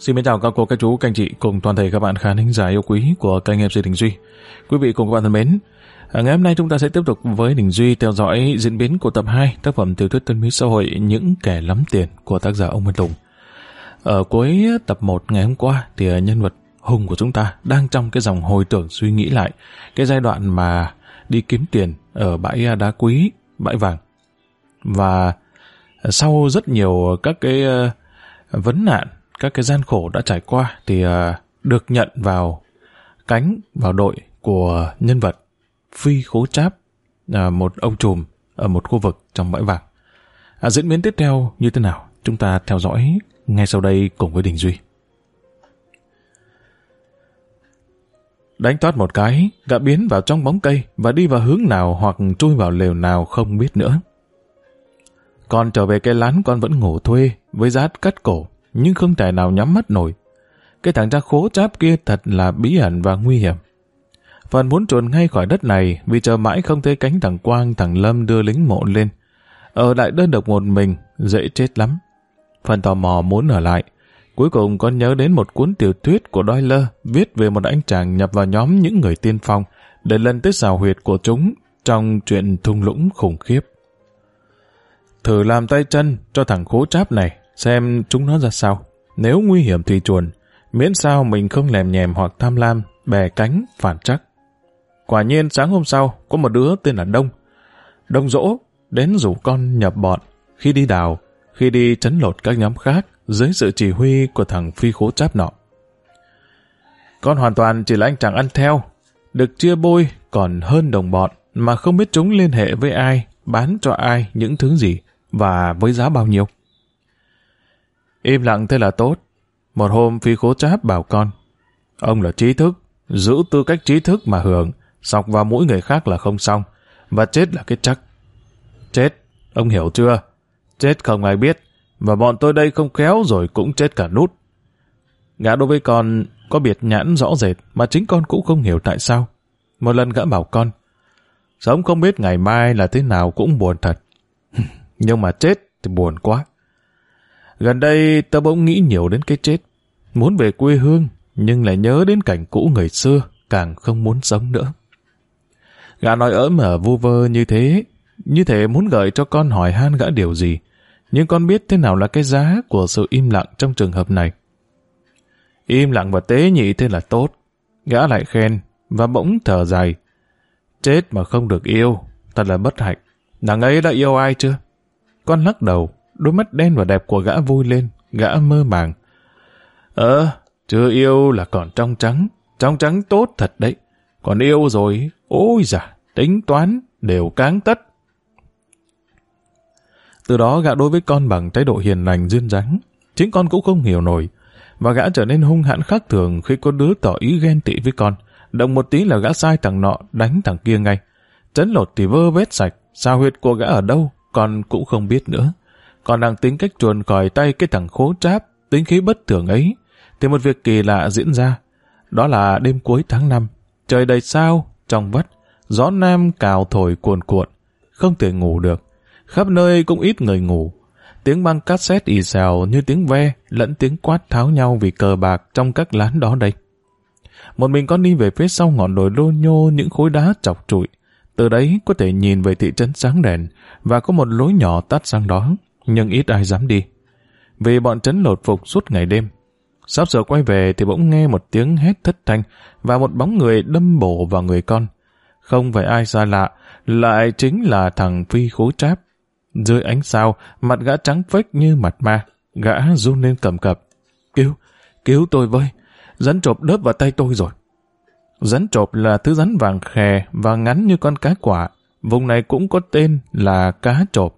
Xin mến chào các cô, các chú, các anh chị cùng toàn thể các bạn khán thính giả yêu quý của kênh MC Đình Duy. Quý vị cùng các bạn thân mến, à, ngày hôm nay chúng ta sẽ tiếp tục với Đình Duy theo dõi diễn biến của tập 2 tác phẩm tiểu thuyết tân mỹ xã hội Những kẻ lắm tiền của tác giả ông Minh Tùng. Ở cuối tập 1 ngày hôm qua thì à, nhân vật Hùng của chúng ta đang trong cái dòng hồi tưởng suy nghĩ lại cái giai đoạn mà đi kiếm tiền ở bãi đá quý, bãi vàng. Và sau rất nhiều các cái à, vấn nạn các cái gian khổ đã trải qua thì uh, được nhận vào cánh, vào đội của nhân vật Phi Khố Cháp, uh, một ông trùm ở một khu vực trong bãi vàng. À, diễn biến tiếp theo như thế nào? Chúng ta theo dõi ngay sau đây cùng với Đình Duy. Đánh toát một cái, gã biến vào trong bóng cây và đi vào hướng nào hoặc chui vào lều nào không biết nữa. Còn trở về cái lán con vẫn ngủ thuê với giá cắt cổ nhưng không thể nào nhắm mắt nổi. Cái thằng cha khố cháp kia thật là bí ẩn và nguy hiểm. Phần muốn trốn ngay khỏi đất này vì chờ mãi không thấy cánh thằng Quang thằng Lâm đưa lính mộ lên. Ở lại đơn độc một mình, dễ chết lắm. Phần tò mò muốn ở lại. Cuối cùng con nhớ đến một cuốn tiểu thuyết của Doyle viết về một anh chàng nhập vào nhóm những người tiên phong để lần tới xào huyệt của chúng trong chuyện thung lũng khủng khiếp. Thử làm tay chân cho thằng khố cháp này xem chúng nó ra sao. Nếu nguy hiểm thì chuồn, miễn sao mình không lèm nhèm hoặc tham lam, bè cánh, phản chắc. Quả nhiên sáng hôm sau, có một đứa tên là Đông. Đông dỗ, đến rủ con nhập bọn, khi đi đào, khi đi chấn lột các nhóm khác, dưới sự chỉ huy của thằng phi khố cháp nọ. Con hoàn toàn chỉ là anh chàng ăn theo, được chia bôi còn hơn đồng bọn mà không biết chúng liên hệ với ai, bán cho ai những thứ gì và với giá bao nhiêu. Im lặng thế là tốt. Một hôm phi khố cháp bảo con. Ông là trí thức, giữ tư cách trí thức mà hưởng, sọc vào mũi người khác là không xong, và chết là cái chắc. Chết, ông hiểu chưa? Chết không ai biết, và bọn tôi đây không khéo rồi cũng chết cả nút. Gã đối với con có biệt nhãn rõ rệt mà chính con cũng không hiểu tại sao. Một lần gã bảo con, sống không biết ngày mai là thế nào cũng buồn thật. Nhưng mà chết thì buồn quá. Gần đây tớ bỗng nghĩ nhiều đến cái chết. Muốn về quê hương, nhưng lại nhớ đến cảnh cũ người xưa, càng không muốn sống nữa. Gã nói ỡm ở vu vơ như thế, như thể muốn gợi cho con hỏi han gã điều gì. Nhưng con biết thế nào là cái giá của sự im lặng trong trường hợp này. Im lặng và tế nhị thế là tốt. Gã lại khen, và bỗng thở dài. Chết mà không được yêu, thật là bất hạnh. Nàng ấy đã yêu ai chưa? Con lắc đầu, đôi mắt đen và đẹp của gã vui lên, gã mơ màng. Ờ, chưa yêu là còn trong trắng, trong trắng tốt thật đấy. Còn yêu rồi, ôi dạ, tính toán, đều cáng tất. Từ đó gã đối với con bằng thái độ hiền lành duyên dáng. Chính con cũng không hiểu nổi. Và gã trở nên hung hãn khác thường khi có đứa tỏ ý ghen tị với con. Động một tí là gã sai thằng nọ, đánh thằng kia ngay. Chấn lột thì vơ vết sạch, sao huyệt của gã ở đâu, con cũng không biết nữa còn đang tính cách chuồn khỏi tay cái thằng khố tráp, tính khí bất thường ấy, thì một việc kỳ lạ diễn ra. Đó là đêm cuối tháng 5, trời đầy sao, trong vắt, gió nam cào thổi cuồn cuộn, không thể ngủ được. Khắp nơi cũng ít người ngủ. Tiếng băng cassette ì xèo như tiếng ve, lẫn tiếng quát tháo nhau vì cờ bạc trong các lán đó đây. Một mình con đi về phía sau ngọn đồi lô nhô những khối đá chọc trụi. Từ đấy có thể nhìn về thị trấn sáng đèn và có một lối nhỏ tắt sang đó nhưng ít ai dám đi. Vì bọn trấn lột phục suốt ngày đêm. Sắp giờ quay về thì bỗng nghe một tiếng hét thất thanh và một bóng người đâm bổ vào người con. Không phải ai xa lạ, lại chính là thằng Phi khố tráp. Dưới ánh sao, mặt gã trắng phếch như mặt ma, gã run lên cầm cập. Cứu, cứu tôi với, rắn trộm đớp vào tay tôi rồi. Rắn trộm là thứ rắn vàng khè và ngắn như con cá quả. Vùng này cũng có tên là cá trộm.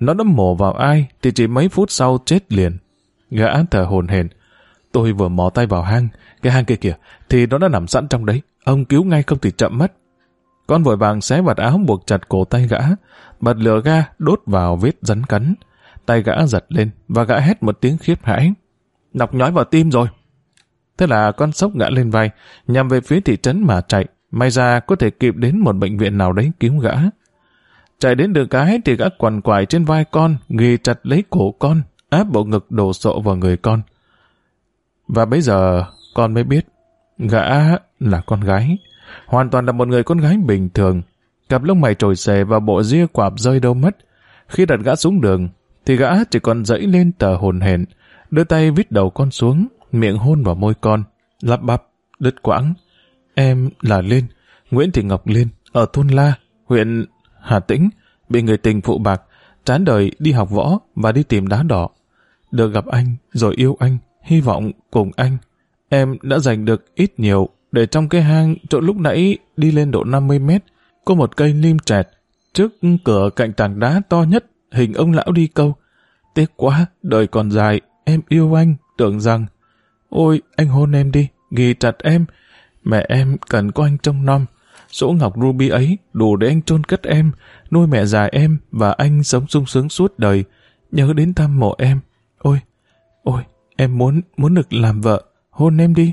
Nó đâm mổ vào ai thì chỉ mấy phút sau chết liền. Gã thở hồn hển. Tôi vừa mò tay vào hang, cái hang kia kìa, thì nó đã nằm sẵn trong đấy. Ông cứu ngay không thì chậm mất. Con vội vàng xé vạt áo buộc chặt cổ tay gã, bật lửa ga đốt vào vết rắn cắn. Tay gã giật lên và gã hét một tiếng khiếp hãi. Nọc nhói vào tim rồi. Thế là con sốc gã lên vai, nhằm về phía thị trấn mà chạy. May ra có thể kịp đến một bệnh viện nào đấy cứu gã. Chạy đến đường cái thì gã quằn quại trên vai con, ghi chặt lấy cổ con, áp bộ ngực đổ sộ vào người con. Và bây giờ con mới biết, gã là con gái. Hoàn toàn là một người con gái bình thường. Cặp lông mày trồi xề và bộ ria quạp rơi đâu mất. Khi đặt gã xuống đường, thì gã chỉ còn dẫy lên tờ hồn hển, đưa tay vít đầu con xuống, miệng hôn vào môi con, lắp bắp, đứt quãng. Em là Liên, Nguyễn Thị Ngọc Liên, ở thôn La, huyện Hà Tĩnh, bị người tình phụ bạc, chán đời đi học võ và đi tìm đá đỏ. Được gặp anh, rồi yêu anh, hy vọng cùng anh. Em đã giành được ít nhiều để trong cái hang chỗ lúc nãy đi lên độ 50 mét, có một cây lim trẹt, trước cửa cạnh tảng đá to nhất, hình ông lão đi câu. Tiếc quá, đời còn dài, em yêu anh, tưởng rằng, ôi anh hôn em đi, ghi chặt em, mẹ em cần có anh trông nom số ngọc ruby ấy đủ để anh chôn cất em, nuôi mẹ già em và anh sống sung sướng suốt đời. Nhớ đến thăm mộ em. Ôi, ôi, em muốn, muốn được làm vợ. Hôn em đi.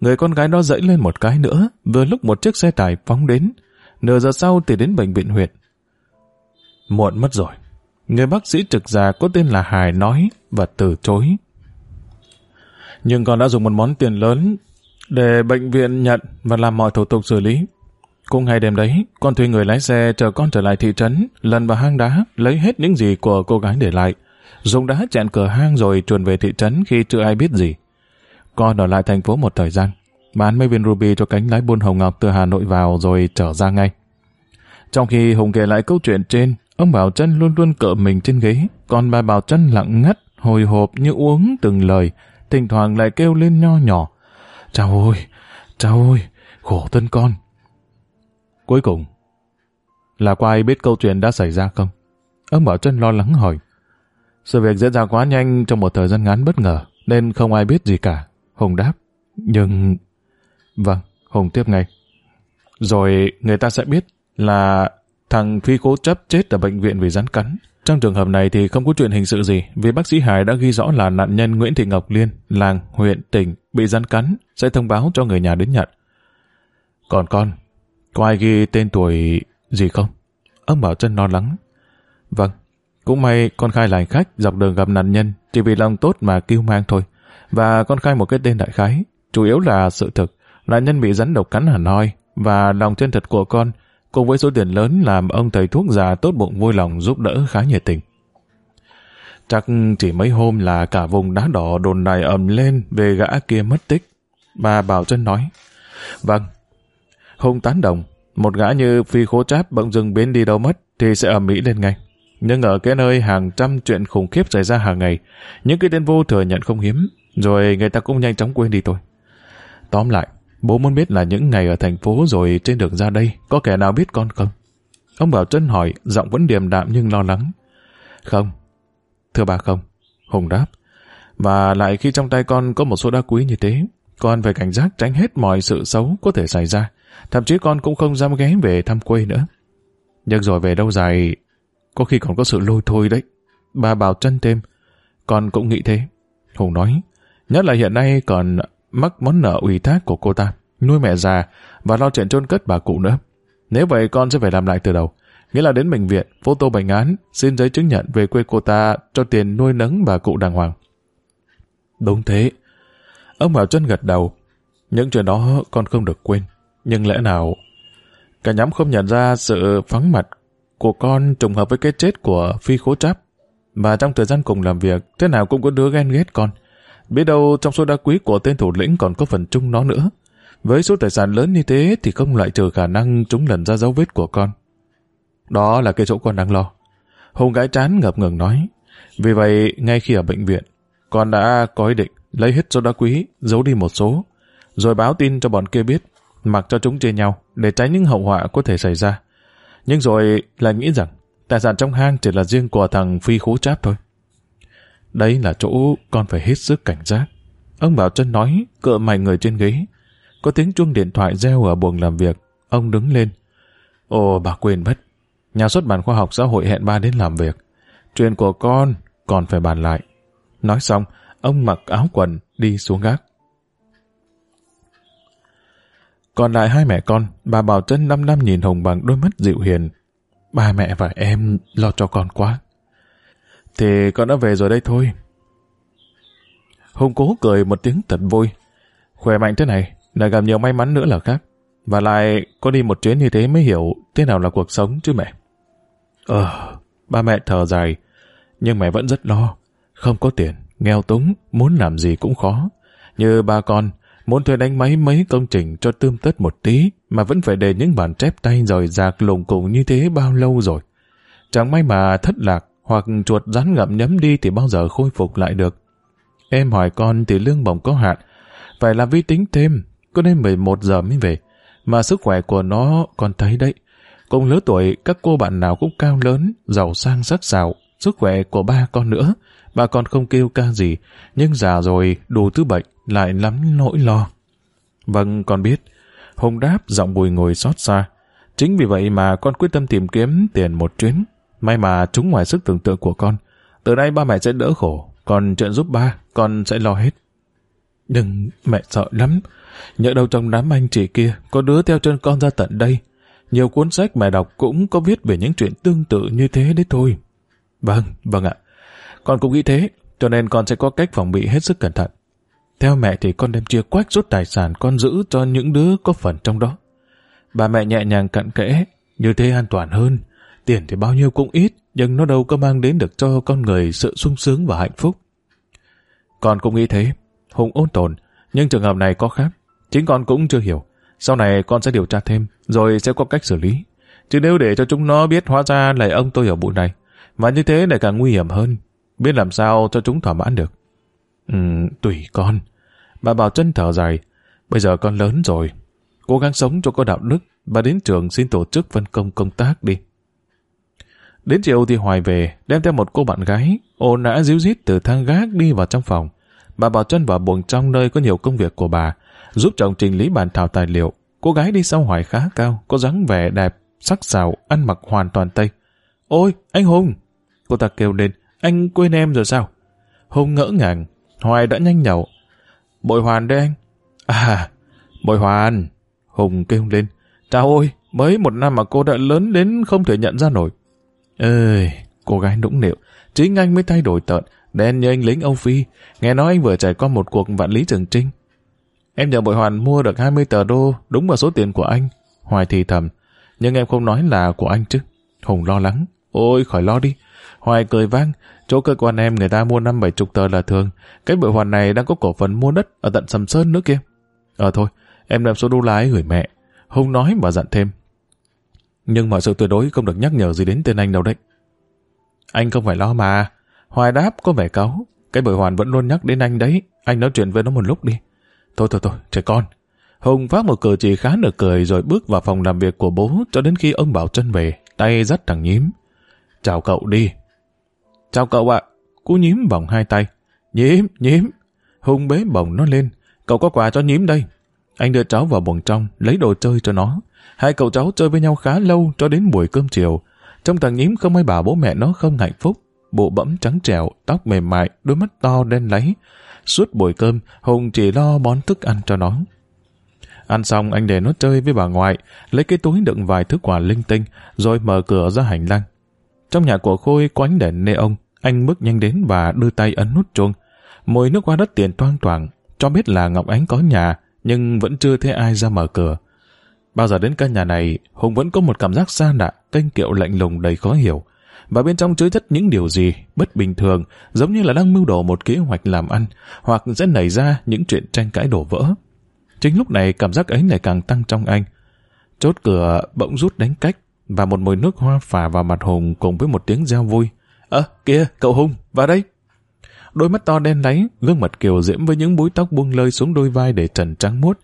Người con gái đó dẫy lên một cái nữa, vừa lúc một chiếc xe tải phóng đến. Nửa giờ sau thì đến bệnh viện huyện. Muộn mất rồi. Người bác sĩ trực già có tên là Hải nói và từ chối. Nhưng con đã dùng một món tiền lớn để bệnh viện nhận và làm mọi thủ tục xử lý. Cùng ngày đêm đấy, con thuê người lái xe chờ con trở lại thị trấn, lần vào hang đá, lấy hết những gì của cô gái để lại. Dùng đá chặn cửa hang rồi chuồn về thị trấn khi chưa ai biết gì. Con ở lại thành phố một thời gian, bán mấy viên ruby cho cánh lái buôn Hồng Ngọc từ Hà Nội vào rồi trở ra ngay. Trong khi Hùng kể lại câu chuyện trên, ông Bảo Trân luôn luôn cỡ mình trên ghế, còn bà Bảo Trân lặng ngắt, hồi hộp như uống từng lời, thỉnh thoảng lại kêu lên nho nhỏ. Chào ôi, chào ôi, khổ thân con. Cuối cùng, là có ai biết câu chuyện đã xảy ra không? Ông Bảo Trân lo lắng hỏi. Sự việc diễn ra quá nhanh trong một thời gian ngắn bất ngờ, nên không ai biết gì cả. Hùng đáp. Nhưng... Vâng, Hùng tiếp ngay. Rồi người ta sẽ biết là thằng Phi Cố chấp chết ở bệnh viện vì rắn cắn. Trong trường hợp này thì không có chuyện hình sự gì vì bác sĩ Hải đã ghi rõ là nạn nhân Nguyễn Thị Ngọc Liên, làng, huyện, tỉnh bị rắn cắn sẽ thông báo cho người nhà đến nhận. Còn con, có ai ghi tên tuổi gì không? Ông Bảo Trân lo lắng. Vâng, cũng may con khai là hành khách dọc đường gặp nạn nhân chỉ vì lòng tốt mà kêu mang thôi. Và con khai một cái tên đại khái, chủ yếu là sự thực. Nạn nhân bị rắn độc cắn hẳn hoi và lòng chân thật của con cùng với số tiền lớn làm ông thầy thuốc già tốt bụng vui lòng giúp đỡ khá nhiệt tình. Chắc chỉ mấy hôm là cả vùng đá đỏ đồn đài ầm lên về gã kia mất tích. Bà Bảo Trân nói, Vâng, không tán đồng, một gã như phi khố tráp bỗng dưng biến đi đâu mất thì sẽ ầm mỹ lên ngay. Nhưng ở cái nơi hàng trăm chuyện khủng khiếp xảy ra hàng ngày, những cái tên vô thừa nhận không hiếm, rồi người ta cũng nhanh chóng quên đi thôi. Tóm lại, bố muốn biết là những ngày ở thành phố rồi trên đường ra đây, có kẻ nào biết con không? Ông Bảo Trân hỏi, giọng vẫn điềm đạm nhưng lo lắng. Không. Thưa bà không. Hùng đáp. Và lại khi trong tay con có một số đá quý như thế, con phải cảnh giác tránh hết mọi sự xấu có thể xảy ra. Thậm chí con cũng không dám ghé về thăm quê nữa. Nhưng rồi về đâu dài, có khi còn có sự lôi thôi đấy. Bà bảo Trân thêm. Con cũng nghĩ thế. Hùng nói. Nhất là hiện nay còn mắc món nợ ủy thác của cô ta. Nuôi mẹ già và lo chuyện chôn cất bà cụ nữa. Nếu vậy con sẽ phải làm lại từ đầu. Nghĩa là đến bệnh viện, photo bệnh án, xin giấy chứng nhận về quê cô ta cho tiền nuôi nấng bà cụ đàng hoàng. Đúng thế. Ông Bảo chân gật đầu. Những chuyện đó con không được quên. Nhưng lẽ nào... Cả nhóm không nhận ra sự phóng mặt của con trùng hợp với cái chết của Phi Khố Tráp. Và trong thời gian cùng làm việc, thế nào cũng có đứa ghen ghét con. Biết đâu trong số đá quý của tên thủ lĩnh còn có phần chung nó nữa. Với số tài sản lớn như thế thì không loại trừ khả năng chúng lần ra dấu vết của con. Đó là cái chỗ con đang lo. Hùng gái trán ngập ngừng nói. Vì vậy, ngay khi ở bệnh viện, con đã có ý định lấy hết số đá quý, giấu đi một số, rồi báo tin cho bọn kia biết, mặc cho chúng chia nhau để tránh những hậu họa có thể xảy ra. Nhưng rồi lại nghĩ rằng tài sản trong hang chỉ là riêng của thằng Phi Khố Cháp thôi. Đấy là chỗ con phải hết sức cảnh giác. Ông Bảo Trân nói, cựa mạnh người trên ghế. Có tiếng chuông điện thoại reo ở buồng làm việc. Ông đứng lên. Ồ, bà quên mất. Nhà xuất bản khoa học xã hội hẹn ba đến làm việc. Chuyện của con còn phải bàn lại. Nói xong, ông mặc áo quần đi xuống gác. Còn lại hai mẹ con, bà Bảo Trân năm năm nhìn Hùng bằng đôi mắt dịu hiền. ba mẹ và em lo cho con quá. Thì con đã về rồi đây thôi. Hùng cố cười một tiếng thật vui. Khỏe mạnh thế này, lại gặp nhiều may mắn nữa là khác. Và lại, có đi một chuyến như thế mới hiểu thế nào là cuộc sống chứ mẹ. Ờ, ba mẹ thở dài, nhưng mẹ vẫn rất lo. Không có tiền, nghèo túng, muốn làm gì cũng khó. Như ba con, muốn thuê đánh máy mấy công trình cho tươm tất một tí, mà vẫn phải để những bản chép tay rồi rạc lùng cùng như thế bao lâu rồi. Chẳng may mà thất lạc, hoặc chuột rắn ngậm nhấm đi thì bao giờ khôi phục lại được. Em hỏi con thì lương bổng có hạn, phải làm vi tính thêm, có nên 11 giờ mới về. Mà sức khỏe của nó còn thấy đấy. Cùng lứa tuổi, các cô bạn nào cũng cao lớn, giàu sang sắc sảo, sức khỏe của ba con nữa. bà con không kêu ca gì, nhưng già rồi, đủ thứ bệnh, lại lắm nỗi lo. Vâng, con biết. Hùng đáp giọng bùi ngồi xót xa. Chính vì vậy mà con quyết tâm tìm kiếm tiền một chuyến. May mà chúng ngoài sức tưởng tượng của con. Từ nay ba mẹ sẽ đỡ khổ, còn chuyện giúp ba, con sẽ lo hết. Đừng, mẹ sợ lắm. Nhớ đâu trong đám anh chị kia, có đứa theo chân con ra tận đây. Nhiều cuốn sách mẹ đọc cũng có viết về những chuyện tương tự như thế đấy thôi. Vâng, vâng ạ. Con cũng nghĩ thế, cho nên con sẽ có cách phòng bị hết sức cẩn thận. Theo mẹ thì con đem chia quách rút tài sản con giữ cho những đứa có phần trong đó. Bà mẹ nhẹ nhàng cặn kẽ, như thế an toàn hơn. Tiền thì bao nhiêu cũng ít, nhưng nó đâu có mang đến được cho con người sự sung sướng và hạnh phúc. Con cũng nghĩ thế, Hùng ôn tồn, nhưng trường hợp này có khác. Chính con cũng chưa hiểu. Sau này con sẽ điều tra thêm, rồi sẽ có cách xử lý. Chứ nếu để cho chúng nó biết hóa ra là ông tôi ở bụi này, mà như thế lại càng nguy hiểm hơn. Biết làm sao cho chúng thỏa mãn được. Ừ, tùy con. Bà bảo chân thở dài. Bây giờ con lớn rồi. Cố gắng sống cho có đạo đức và đến trường xin tổ chức phân công công tác đi. Đến chiều thì Hoài về, đem theo một cô bạn gái, ô nã díu dít từ thang gác đi vào trong phòng. Bà bảo chân vào buồng trong nơi có nhiều công việc của bà, giúp chồng trình lý bàn thảo tài liệu. Cô gái đi sau Hoài khá cao, có dáng vẻ đẹp, sắc sảo, ăn mặc hoàn toàn Tây. Ôi, anh Hùng! Cô ta kêu lên, anh quên em rồi sao? Hùng ngỡ ngàng, Hoài đã nhanh nhậu. Bội Hoàn đây anh. À, Bội Hoàn! Hùng kêu lên. Chào ôi, mới một năm mà cô đã lớn đến không thể nhận ra nổi. Ơi, cô gái nũng nịu, chính anh mới thay đổi tợn, đen như anh lính Âu Phi. Nghe nói anh vừa trải qua một cuộc vạn lý trường trinh. Em nhờ bội hoàn mua được 20 tờ đô, đúng vào số tiền của anh. Hoài thì thầm, nhưng em không nói là của anh chứ. Hùng lo lắng. Ôi, khỏi lo đi. Hoài cười vang, chỗ cơ quan em người ta mua năm bảy chục tờ là thường. Cái bội hoàn này đang có cổ phần mua đất ở tận Sầm Sơn nữa kia. Ờ thôi, em đem số đô la ấy gửi mẹ. Hùng nói và dặn thêm. Nhưng mọi sự tuyệt đối không được nhắc nhở gì đến tên anh đâu đấy. Anh không phải lo mà. Hoài đáp có vẻ cáu. Cái bởi hoàn vẫn luôn nhắc đến anh đấy. Anh nói chuyện với nó một lúc đi. Thôi thôi thôi, trẻ con. Hùng phát một cử chỉ khá nửa cười rồi bước vào phòng làm việc của bố cho đến khi ông Bảo chân về, tay dắt thằng nhím. Chào cậu đi. Chào cậu ạ. Cú nhím vòng hai tay. Nhím, nhím. Hùng bế bồng nó lên. Cậu có quà cho nhím đây. Anh đưa cháu vào buồng trong, lấy đồ chơi cho nó. Hai cậu cháu chơi với nhau khá lâu cho đến buổi cơm chiều. Trong thằng nhím không ai bảo bố mẹ nó không hạnh phúc. Bộ bẫm trắng trẻo, tóc mềm mại, đôi mắt to đen láy. Suốt buổi cơm, Hùng chỉ lo bón thức ăn cho nó. Ăn xong anh để nó chơi với bà ngoại, lấy cái túi đựng vài thứ quà linh tinh, rồi mở cửa ra hành lang. Trong nhà của Khôi có ánh đèn nê ông, anh bước nhanh đến và đưa tay ấn nút chuông. Mùi nước qua đất tiền toang toảng, cho biết là Ngọc Ánh có nhà, nhưng vẫn chưa thấy ai ra mở cửa. Bao giờ đến căn nhà này, Hùng vẫn có một cảm giác xa lạ, kênh kiệu lạnh lùng đầy khó hiểu. Và bên trong chứa chất những điều gì bất bình thường, giống như là đang mưu đồ một kế hoạch làm ăn, hoặc sẽ nảy ra những chuyện tranh cãi đổ vỡ. Chính lúc này cảm giác ấy lại càng tăng trong anh. Chốt cửa bỗng rút đánh cách, và một mùi nước hoa phả vào mặt Hùng cùng với một tiếng reo vui. Ơ, kìa, cậu Hùng, vào đây. Đôi mắt to đen láy, gương mặt kiều diễm với những búi tóc buông lơi xuống đôi vai để trần trắng muốt,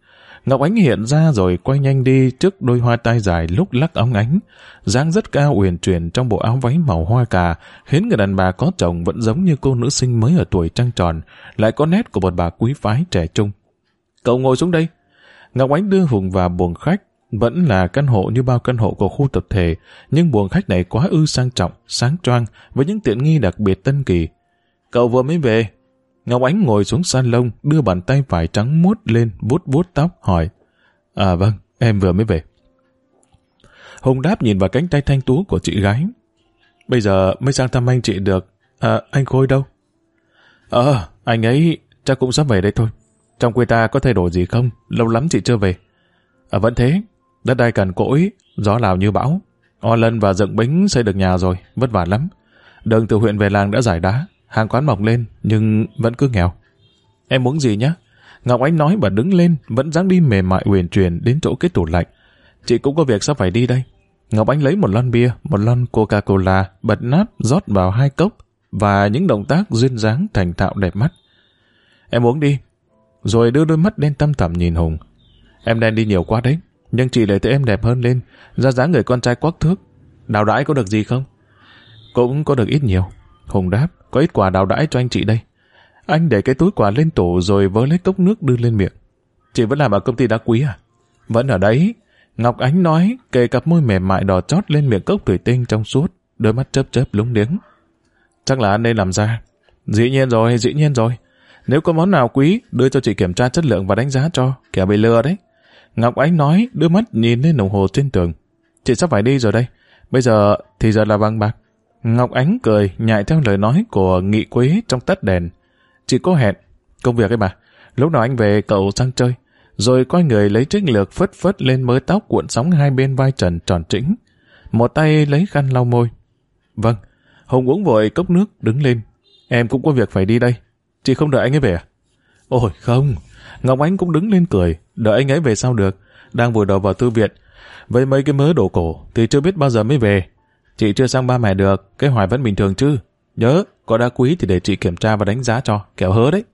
Ngọc Ánh hiện ra rồi quay nhanh đi trước đôi hoa tai dài lúc lắc óng ánh. dáng rất cao uyển chuyển trong bộ áo váy màu hoa cà, khiến người đàn bà có chồng vẫn giống như cô nữ sinh mới ở tuổi trăng tròn, lại có nét của một bà quý phái trẻ trung. Cậu ngồi xuống đây. Ngọc Ánh đưa Hùng vào buồng khách, vẫn là căn hộ như bao căn hộ của khu tập thể, nhưng buồng khách này quá ư sang trọng, sáng choang, với những tiện nghi đặc biệt tân kỳ. Cậu vừa mới về, Ngọc Ánh ngồi xuống salon, đưa bàn tay phải trắng muốt lên, vuốt vuốt tóc, hỏi. À vâng, em vừa mới về. Hùng đáp nhìn vào cánh tay thanh tú của chị gái. Bây giờ mới sang thăm anh chị được. À, anh Khôi đâu? Ờ, anh ấy chắc cũng sắp về đây thôi. Trong quê ta có thay đổi gì không? Lâu lắm chị chưa về. À, vẫn thế. Đất đai cần cỗi, gió lào như bão. O Lân và dựng bính xây được nhà rồi, vất vả lắm. Đường từ huyện về làng đã giải đá, hàng quán mọc lên, nhưng vẫn cứ nghèo. Em muốn gì nhá? Ngọc Ánh nói và đứng lên, vẫn dáng đi mềm mại uyển chuyển đến chỗ cái tủ lạnh. Chị cũng có việc sắp phải đi đây. Ngọc Ánh lấy một lon bia, một lon Coca-Cola, bật nắp, rót vào hai cốc và những động tác duyên dáng thành thạo đẹp mắt. Em uống đi. Rồi đưa đôi mắt đen tâm thẳm nhìn Hùng. Em đen đi nhiều quá đấy, nhưng chị lại thấy em đẹp hơn lên, ra dáng người con trai quắc thước. Đào đãi có được gì không? Cũng có được ít nhiều. Hùng đáp, có ít quà đào đãi cho anh chị đây. Anh để cái túi quà lên tủ rồi vớ lấy cốc nước đưa lên miệng. Chị vẫn làm ở công ty đá quý à? Vẫn ở đấy. Ngọc Ánh nói, kề cặp môi mềm mại đỏ chót lên miệng cốc thủy tinh trong suốt, đôi mắt chớp chớp lúng liếng. Chắc là anh nên làm ra. Dĩ nhiên rồi, dĩ nhiên rồi. Nếu có món nào quý, đưa cho chị kiểm tra chất lượng và đánh giá cho, kẻ bị lừa đấy. Ngọc Ánh nói, đưa mắt nhìn lên đồng hồ trên tường. Chị sắp phải đi rồi đây. Bây giờ thì giờ là bằng bạc. Ngọc Ánh cười, nhại theo lời nói của Nghị quý trong tắt đèn. Chị có hẹn. Công việc ấy mà. Lúc nào anh về cậu sang chơi. Rồi coi người lấy trích lược phất phất lên mớ tóc cuộn sóng hai bên vai trần tròn trĩnh. Một tay lấy khăn lau môi. Vâng. Hùng uống vội cốc nước, đứng lên. Em cũng có việc phải đi đây. Chị không đợi anh ấy về à? Ôi không. Ngọc Ánh cũng đứng lên cười. Đợi anh ấy về sao được. Đang vùi đầu vào thư viện. Với mấy cái mớ đồ cổ thì chưa biết bao giờ mới về. Chị chưa sang ba mẹ được. Cái hoài vẫn bình thường chứ. Nhớ, có đá quý thì để chị kiểm tra và đánh giá cho, kẹo hớ đấy.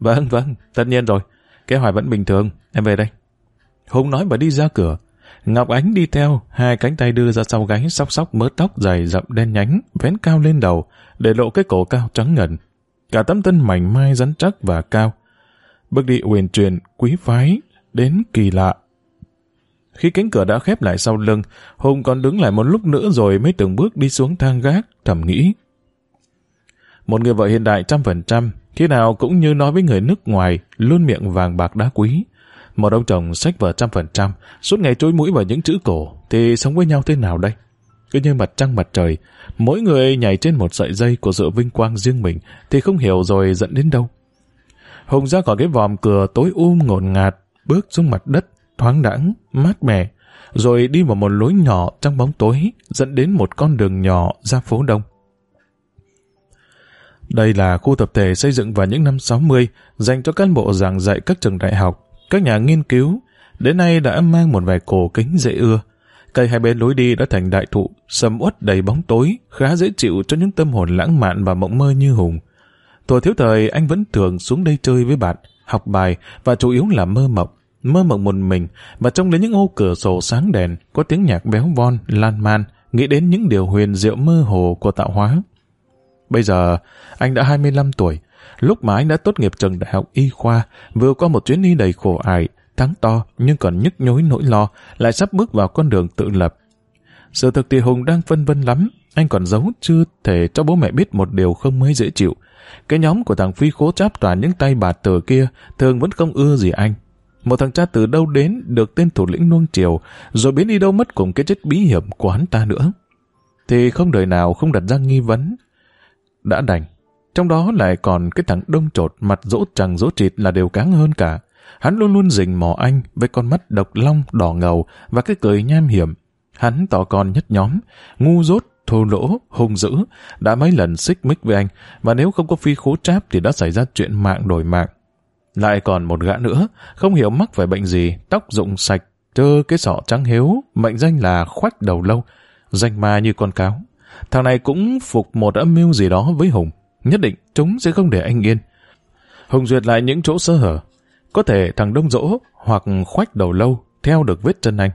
Vâng, vâng, tất nhiên rồi. Cái hoài vẫn bình thường, em về đây. Hùng nói và đi ra cửa. Ngọc Ánh đi theo, hai cánh tay đưa ra sau gáy sóc sóc mớ tóc dài rậm đen nhánh, vén cao lên đầu, để lộ cái cổ cao trắng ngần. Cả tấm thân mảnh mai rắn chắc và cao. Bước đi uyển chuyển, quý phái, đến kỳ lạ. Khi cánh cửa đã khép lại sau lưng, Hùng còn đứng lại một lúc nữa rồi mới từng bước đi xuống thang gác, thầm nghĩ. Một người vợ hiện đại trăm phần trăm, khi nào cũng như nói với người nước ngoài, luôn miệng vàng bạc đá quý. Một ông chồng sách vợ trăm phần trăm, suốt ngày trôi mũi vào những chữ cổ, thì sống với nhau thế nào đây? Cứ như mặt trăng mặt trời, mỗi người nhảy trên một sợi dây của sự vinh quang riêng mình, thì không hiểu rồi dẫn đến đâu. Hùng ra khỏi cái vòm cửa tối um ngột ngạt, bước xuống mặt đất, thoáng đãng, mát mẻ, rồi đi vào một lối nhỏ trong bóng tối, dẫn đến một con đường nhỏ ra phố đông. Đây là khu tập thể xây dựng vào những năm 60 dành cho cán bộ giảng dạy các trường đại học, các nhà nghiên cứu. Đến nay đã mang một vài cổ kính dễ ưa. Cây hai bên lối đi đã thành đại thụ, sầm uất đầy bóng tối, khá dễ chịu cho những tâm hồn lãng mạn và mộng mơ như Hùng. Tuổi thiếu thời anh vẫn thường xuống đây chơi với bạn, học bài và chủ yếu là mơ mộng. Mơ mộng một mình và trông đến những ô cửa sổ sáng đèn, có tiếng nhạc béo von, lan man, nghĩ đến những điều huyền diệu mơ hồ của tạo hóa. Bây giờ, anh đã 25 tuổi. Lúc mà anh đã tốt nghiệp trường đại học y khoa, vừa qua một chuyến đi đầy khổ ải, thắng to nhưng còn nhức nhối nỗi lo, lại sắp bước vào con đường tự lập. Sự thực thì Hùng đang phân vân lắm, anh còn giấu chưa thể cho bố mẹ biết một điều không mấy dễ chịu. Cái nhóm của thằng Phi khố cháp toàn những tay bà tử kia thường vẫn không ưa gì anh. Một thằng cha từ đâu đến được tên thủ lĩnh nuông chiều, rồi biến đi đâu mất cùng cái chết bí hiểm của hắn ta nữa. Thì không đời nào không đặt ra nghi vấn, đã đành. Trong đó lại còn cái thằng đông trột mặt dỗ chẳng dỗ trịt là đều cáng hơn cả. Hắn luôn luôn rình mò anh với con mắt độc long đỏ ngầu và cái cười nham hiểm. Hắn tỏ con nhất nhóm, ngu dốt, thô lỗ, hung dữ, đã mấy lần xích mích với anh, và nếu không có phi khố tráp thì đã xảy ra chuyện mạng đổi mạng. Lại còn một gã nữa, không hiểu mắc phải bệnh gì, tóc rụng sạch, trơ cái sọ trắng hiếu, mệnh danh là khoách đầu lâu, danh ma như con cáo. Thằng này cũng phục một âm mưu gì đó với Hùng. Nhất định chúng sẽ không để anh yên. Hùng duyệt lại những chỗ sơ hở. Có thể thằng Đông Dỗ hoặc khoách đầu lâu theo được vết chân anh.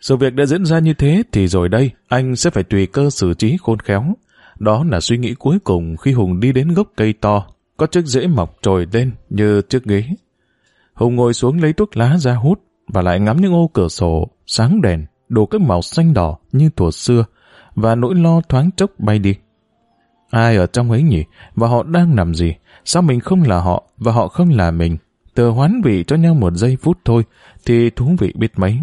Sự việc đã diễn ra như thế thì rồi đây anh sẽ phải tùy cơ xử trí khôn khéo. Đó là suy nghĩ cuối cùng khi Hùng đi đến gốc cây to, có chiếc rễ mọc trồi lên như chiếc ghế. Hùng ngồi xuống lấy thuốc lá ra hút và lại ngắm những ô cửa sổ, sáng đèn, đồ các màu xanh đỏ như thuở xưa, và nỗi lo thoáng chốc bay đi. Ai ở trong ấy nhỉ? Và họ đang làm gì? Sao mình không là họ và họ không là mình? Tờ hoán vị cho nhau một giây phút thôi thì thú vị biết mấy.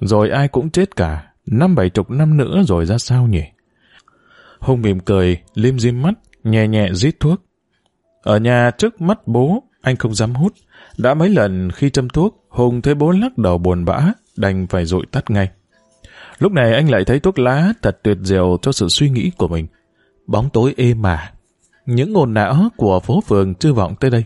Rồi ai cũng chết cả, năm bảy chục năm nữa rồi ra sao nhỉ? Hùng mỉm cười, lim dim mắt, nhẹ nhẹ rít thuốc. Ở nhà trước mắt bố, anh không dám hút. Đã mấy lần khi châm thuốc, Hùng thấy bố lắc đầu buồn bã, đành phải dội tắt ngay. Lúc này anh lại thấy thuốc lá thật tuyệt diệu cho sự suy nghĩ của mình. Bóng tối êm mà. Những ồn não của phố phường chưa vọng tới đây.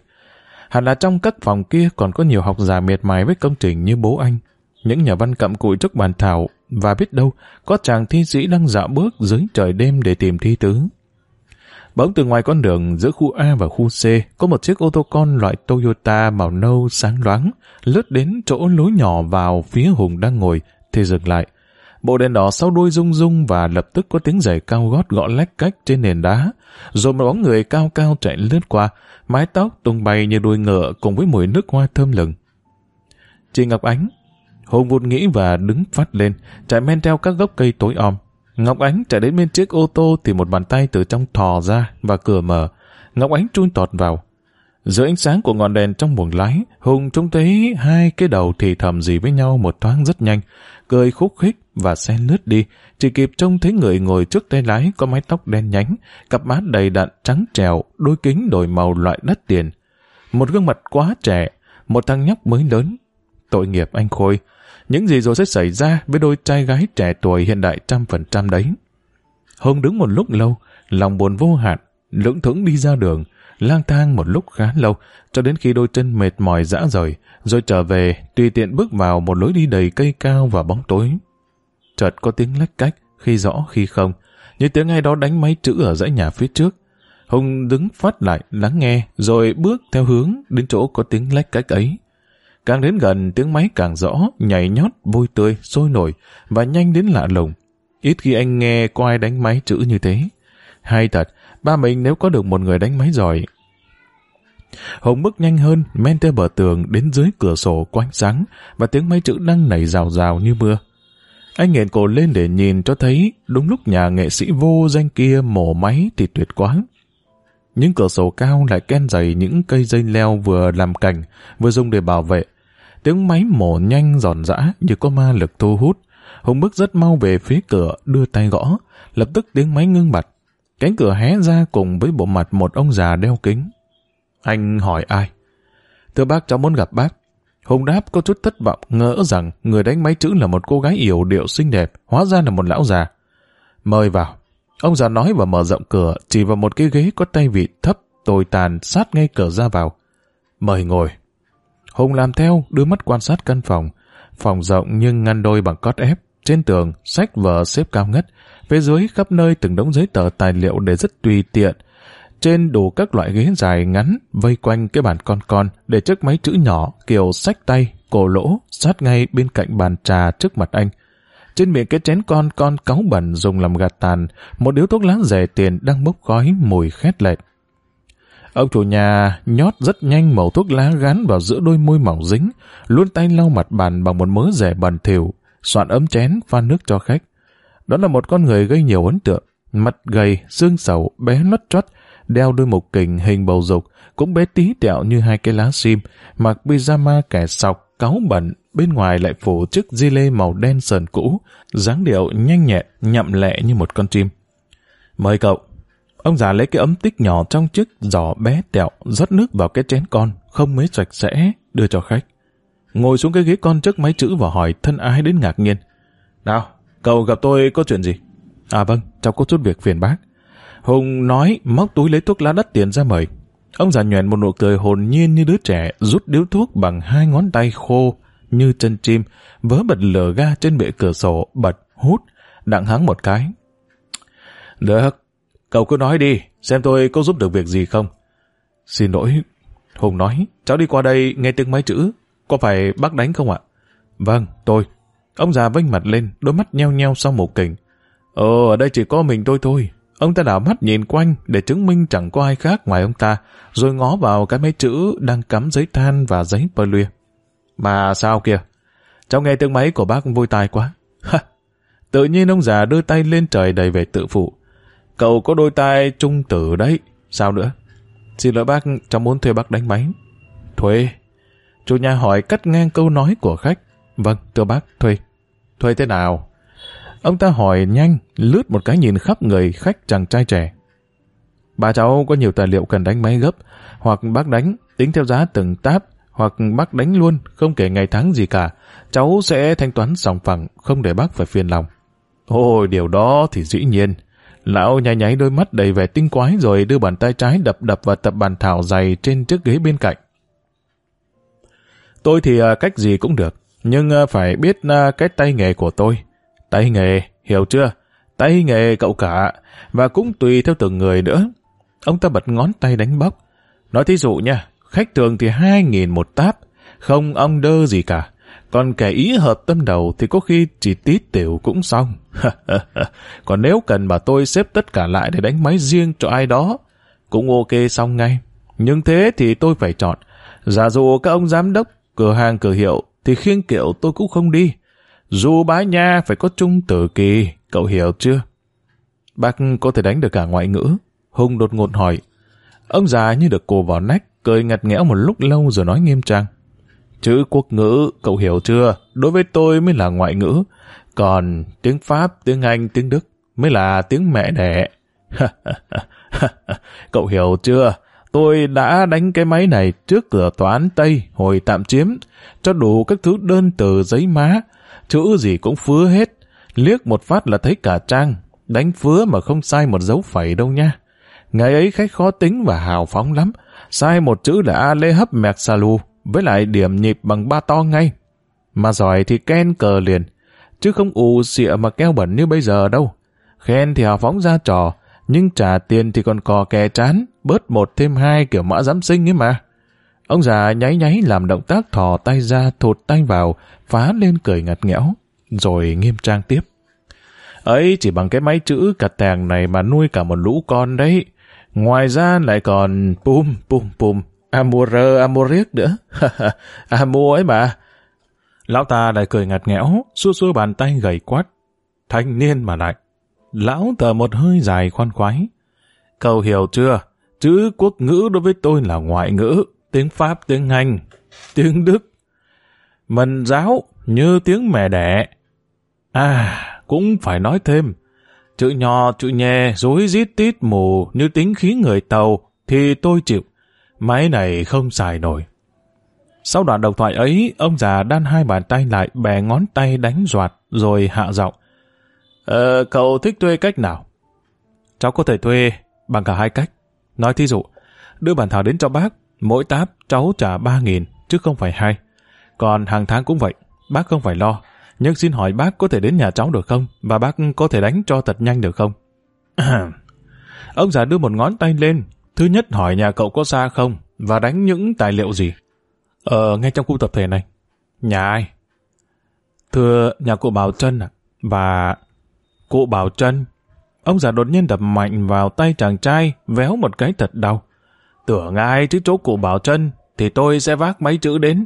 Hẳn là trong các phòng kia còn có nhiều học giả miệt mài với công trình như bố anh. Những nhà văn cặm cụi trước bàn thảo và biết đâu có chàng thi sĩ đang dạo bước dưới trời đêm để tìm thi tứ. Bỗng từ ngoài con đường giữa khu A và khu C có một chiếc ô tô con loại Toyota màu nâu sáng loáng lướt đến chỗ lối nhỏ vào phía Hùng đang ngồi thì dừng lại. Bộ đèn đỏ sau đuôi rung rung và lập tức có tiếng giày cao gót gõ lách cách trên nền đá. Rồi một bóng người cao cao chạy lướt qua, mái tóc tung bay như đuôi ngựa cùng với mùi nước hoa thơm lừng. Chị Ngọc Ánh Hùng vụt nghĩ và đứng phát lên, chạy men theo các gốc cây tối om. Ngọc Ánh chạy đến bên chiếc ô tô thì một bàn tay từ trong thò ra và cửa mở. Ngọc Ánh chui tọt vào. Giữa ánh sáng của ngọn đèn trong buồng lái, Hùng trông thấy hai cái đầu thì thầm gì với nhau một thoáng rất nhanh, cười khúc khích và xe lướt đi, chỉ kịp trông thấy người ngồi trước tay lái có mái tóc đen nhánh, cặp má đầy đặn trắng trèo, đôi kính đổi màu loại đắt tiền. Một gương mặt quá trẻ, một thằng nhóc mới lớn. Tội nghiệp anh Khôi, những gì rồi sẽ xảy ra với đôi trai gái trẻ tuổi hiện đại trăm phần trăm đấy. Hùng đứng một lúc lâu, lòng buồn vô hạn, lưỡng thững đi ra đường, lang thang một lúc khá lâu, cho đến khi đôi chân mệt mỏi dã rời, rồi trở về, tùy tiện bước vào một lối đi đầy cây cao và bóng tối. Chợt có tiếng lách cách, khi rõ khi không, như tiếng ai đó đánh máy chữ ở dãy nhà phía trước. Hùng đứng phát lại, lắng nghe, rồi bước theo hướng đến chỗ có tiếng lách cách ấy. Càng đến gần, tiếng máy càng rõ, nhảy nhót, vui tươi, sôi nổi và nhanh đến lạ lùng. Ít khi anh nghe có ai đánh máy chữ như thế. Hay thật, ba mình nếu có được một người đánh máy giỏi. Hùng bước nhanh hơn, men theo bờ tường đến dưới cửa sổ quanh sáng và tiếng máy chữ đang nảy rào rào như mưa. Anh nghẹn cổ lên để nhìn cho thấy đúng lúc nhà nghệ sĩ vô danh kia mổ máy thì tuyệt quá. Những cửa sổ cao lại ken dày những cây dây leo vừa làm cảnh, vừa dùng để bảo vệ. Tiếng máy mổ nhanh giòn giã như có ma lực thu hút. Hùng bước rất mau về phía cửa, đưa tay gõ. Lập tức tiếng máy ngưng bặt. Cánh cửa hé ra cùng với bộ mặt một ông già đeo kính. Anh hỏi ai? Thưa bác, cháu muốn gặp bác. Hùng đáp có chút thất vọng, ngỡ rằng người đánh máy chữ là một cô gái yểu điệu xinh đẹp, hóa ra là một lão già. Mời vào. Ông già nói và mở rộng cửa, chỉ vào một cái ghế có tay vị thấp, tồi tàn sát ngay cửa ra vào. Mời ngồi. Hùng làm theo, đưa mắt quan sát căn phòng. Phòng rộng nhưng ngăn đôi bằng cót ép. Trên tường, sách vở xếp cao ngất. Phía dưới khắp nơi từng đống giấy tờ tài liệu để rất tùy tiện. Trên đủ các loại ghế dài ngắn, vây quanh cái bàn con con để chiếc máy chữ nhỏ kiểu sách tay, cổ lỗ, sát ngay bên cạnh bàn trà trước mặt anh. Trên miệng cái chén con con cáu bẩn dùng làm gạt tàn, một điếu thuốc lá rẻ tiền đang bốc khói mùi khét lẹt. Ông chủ nhà nhót rất nhanh màu thuốc lá gắn vào giữa đôi môi mỏng dính, luôn tay lau mặt bàn bằng một mớ rẻ bẩn thỉu, soạn ấm chén pha nước cho khách. Đó là một con người gây nhiều ấn tượng, mặt gầy, xương sầu, bé lót chót, đeo đôi mục kình hình bầu dục, cũng bé tí tẹo như hai cái lá sim, mặc pyjama kẻ sọc, cáu bẩn, bên ngoài lại phủ chiếc di lê màu đen sờn cũ, dáng điệu nhanh nhẹn, nhậm lẹ như một con chim. Mời cậu. Ông già lấy cái ấm tích nhỏ trong chiếc giỏ bé tẹo, rót nước vào cái chén con, không mấy sạch sẽ, đưa cho khách. Ngồi xuống cái ghế con trước máy chữ và hỏi thân ái đến ngạc nhiên. Nào, cậu gặp tôi có chuyện gì? À vâng, cháu có chút việc phiền bác. Hùng nói móc túi lấy thuốc lá đắt tiền ra mời. Ông già nhoèn một nụ cười hồn nhiên như đứa trẻ rút điếu thuốc bằng hai ngón tay khô như chân chim, vớ bật lửa ga trên bệ cửa sổ, bật, hút, đặng hắng một cái. Được, cậu cứ nói đi, xem tôi có giúp được việc gì không. Xin lỗi, Hùng nói, cháu đi qua đây nghe tiếng máy chữ, có phải bác đánh không ạ? Vâng, tôi. Ông già vênh mặt lên, đôi mắt nheo nheo sau một kình. Ờ, ở đây chỉ có mình tôi thôi. Ông ta đảo mắt nhìn quanh để chứng minh chẳng có ai khác ngoài ông ta, rồi ngó vào cái máy chữ đang cắm giấy than và giấy pơ luyện. Mà sao kìa? Cháu nghe tiếng máy của bác vui tai quá. Ha! Tự nhiên ông già đưa tay lên trời đầy về tự phụ. Cậu có đôi tai trung tử đấy. Sao nữa? Xin lỗi bác, cháu muốn thuê bác đánh máy. Thuê? Chủ nhà hỏi cắt ngang câu nói của khách. Vâng, thưa bác, thuê. thuê thế nào? Ông ta hỏi nhanh, lướt một cái nhìn khắp người khách chàng trai trẻ. Bà cháu có nhiều tài liệu cần đánh máy gấp, hoặc bác đánh, tính theo giá từng táp, hoặc bác đánh luôn, không kể ngày tháng gì cả. Cháu sẽ thanh toán sòng phẳng, không để bác phải phiền lòng. Ôi, điều đó thì dĩ nhiên. Lão nháy nháy đôi mắt đầy vẻ tinh quái rồi đưa bàn tay trái đập đập vào tập bàn thảo dày trên chiếc ghế bên cạnh. Tôi thì à, cách gì cũng được, nhưng à, phải biết à, cái tay nghề của tôi. Tay nghề, hiểu chưa? Tay nghề cậu cả, và cũng tùy theo từng người nữa. Ông ta bật ngón tay đánh bóc. Nói thí dụ nha, khách thường thì hai nghìn một táp, không ông đơ gì cả. Còn kẻ ý hợp tâm đầu thì có khi chỉ tít tiểu cũng xong. Còn nếu cần mà tôi xếp tất cả lại để đánh máy riêng cho ai đó, cũng ok xong ngay. Nhưng thế thì tôi phải chọn. Giả dụ các ông giám đốc, cửa hàng cửa hiệu, thì khiêng kiệu tôi cũng không đi. Dù bá nha phải có trung tử kỳ, cậu hiểu chưa? Bác có thể đánh được cả ngoại ngữ. Hùng đột ngột hỏi. Ông già như được cổ vào nách, cười ngặt nghẽo một lúc lâu rồi nói nghiêm trang. Chữ quốc ngữ, cậu hiểu chưa? Đối với tôi mới là ngoại ngữ. Còn tiếng Pháp, tiếng Anh, tiếng Đức mới là tiếng mẹ đẻ. cậu hiểu chưa? Tôi đã đánh cái máy này trước cửa tòa án Tây hồi tạm chiếm, cho đủ các thứ đơn từ giấy má, chữ gì cũng phứa hết. Liếc một phát là thấy cả trang, đánh phứa mà không sai một dấu phẩy đâu nha. Ngày ấy khách khó tính và hào phóng lắm, sai một chữ là A Lê Hấp Mẹc Salu, với lại điểm nhịp bằng ba to ngay. Mà giỏi thì ken cờ liền, chứ không ù xịa mà keo bẩn như bây giờ đâu. Khen thì hào phóng ra trò, nhưng trả tiền thì còn cò kè chán, bớt một thêm hai kiểu mã giám sinh ấy mà. Ông già nháy nháy làm động tác thò tay ra thụt tay vào, phá lên cười ngặt nghẽo, rồi nghiêm trang tiếp. Ấy chỉ bằng cái máy chữ cà tàng này mà nuôi cả một lũ con đấy. Ngoài ra lại còn pum pum pum, amore amoriếc nữa. Amur ấy mà. Lão ta lại cười ngặt nghẽo, xua xua bàn tay gầy quát. Thanh niên mà lại. Lão thở một hơi dài khoan khoái. Cậu hiểu chưa? Chữ quốc ngữ đối với tôi là ngoại ngữ, tiếng Pháp, tiếng Anh, tiếng Đức. Mần giáo như tiếng mẹ đẻ. À, cũng phải nói thêm. Chữ nho, chữ nhè, rối rít tít mù như tính khí người tàu thì tôi chịu. Máy này không xài nổi. Sau đoạn độc thoại ấy, ông già đan hai bàn tay lại bè ngón tay đánh doạt rồi hạ giọng. Ờ, cậu thích thuê cách nào? Cháu có thể thuê bằng cả hai cách. Nói thí dụ, đưa bản thảo đến cho bác, mỗi táp cháu trả ba nghìn chứ không phải hai. Còn hàng tháng cũng vậy, bác không phải lo. Nhưng xin hỏi bác có thể đến nhà cháu được không? Và bác có thể đánh cho thật nhanh được không? Ông già đưa một ngón tay lên. Thứ nhất hỏi nhà cậu có xa không? Và đánh những tài liệu gì? Ờ, ngay trong khu tập thể này. Nhà ai? Thưa nhà cụ Bảo Trân ạ. Và Cụ Bảo Trân. Ông già đột nhiên đập mạnh vào tay chàng trai, véo một cái thật đau. Tưởng ai chứ chỗ cụ Bảo Trân, thì tôi sẽ vác máy chữ đến.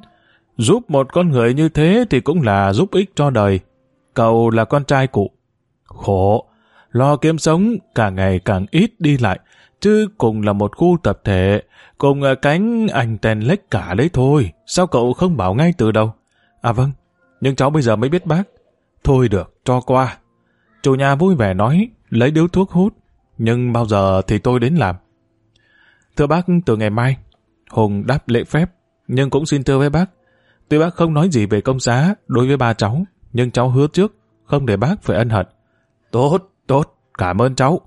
Giúp một con người như thế thì cũng là giúp ích cho đời. Cậu là con trai cụ. Khổ, lo kiếm sống càng ngày càng ít đi lại, chứ cùng là một khu tập thể, cùng ờ, cánh ảnh tèn lếch cả đấy thôi. Sao cậu không bảo ngay từ đầu? À vâng, nhưng cháu bây giờ mới biết bác. Thôi được, cho qua. Chủ nhà vui vẻ nói, lấy điếu thuốc hút, nhưng bao giờ thì tôi đến làm. Thưa bác, từ ngày mai, Hùng đáp lễ phép, nhưng cũng xin thưa với bác, tuy bác không nói gì về công giá đối với ba cháu, nhưng cháu hứa trước, không để bác phải ân hận. Tốt, tốt, cảm ơn cháu.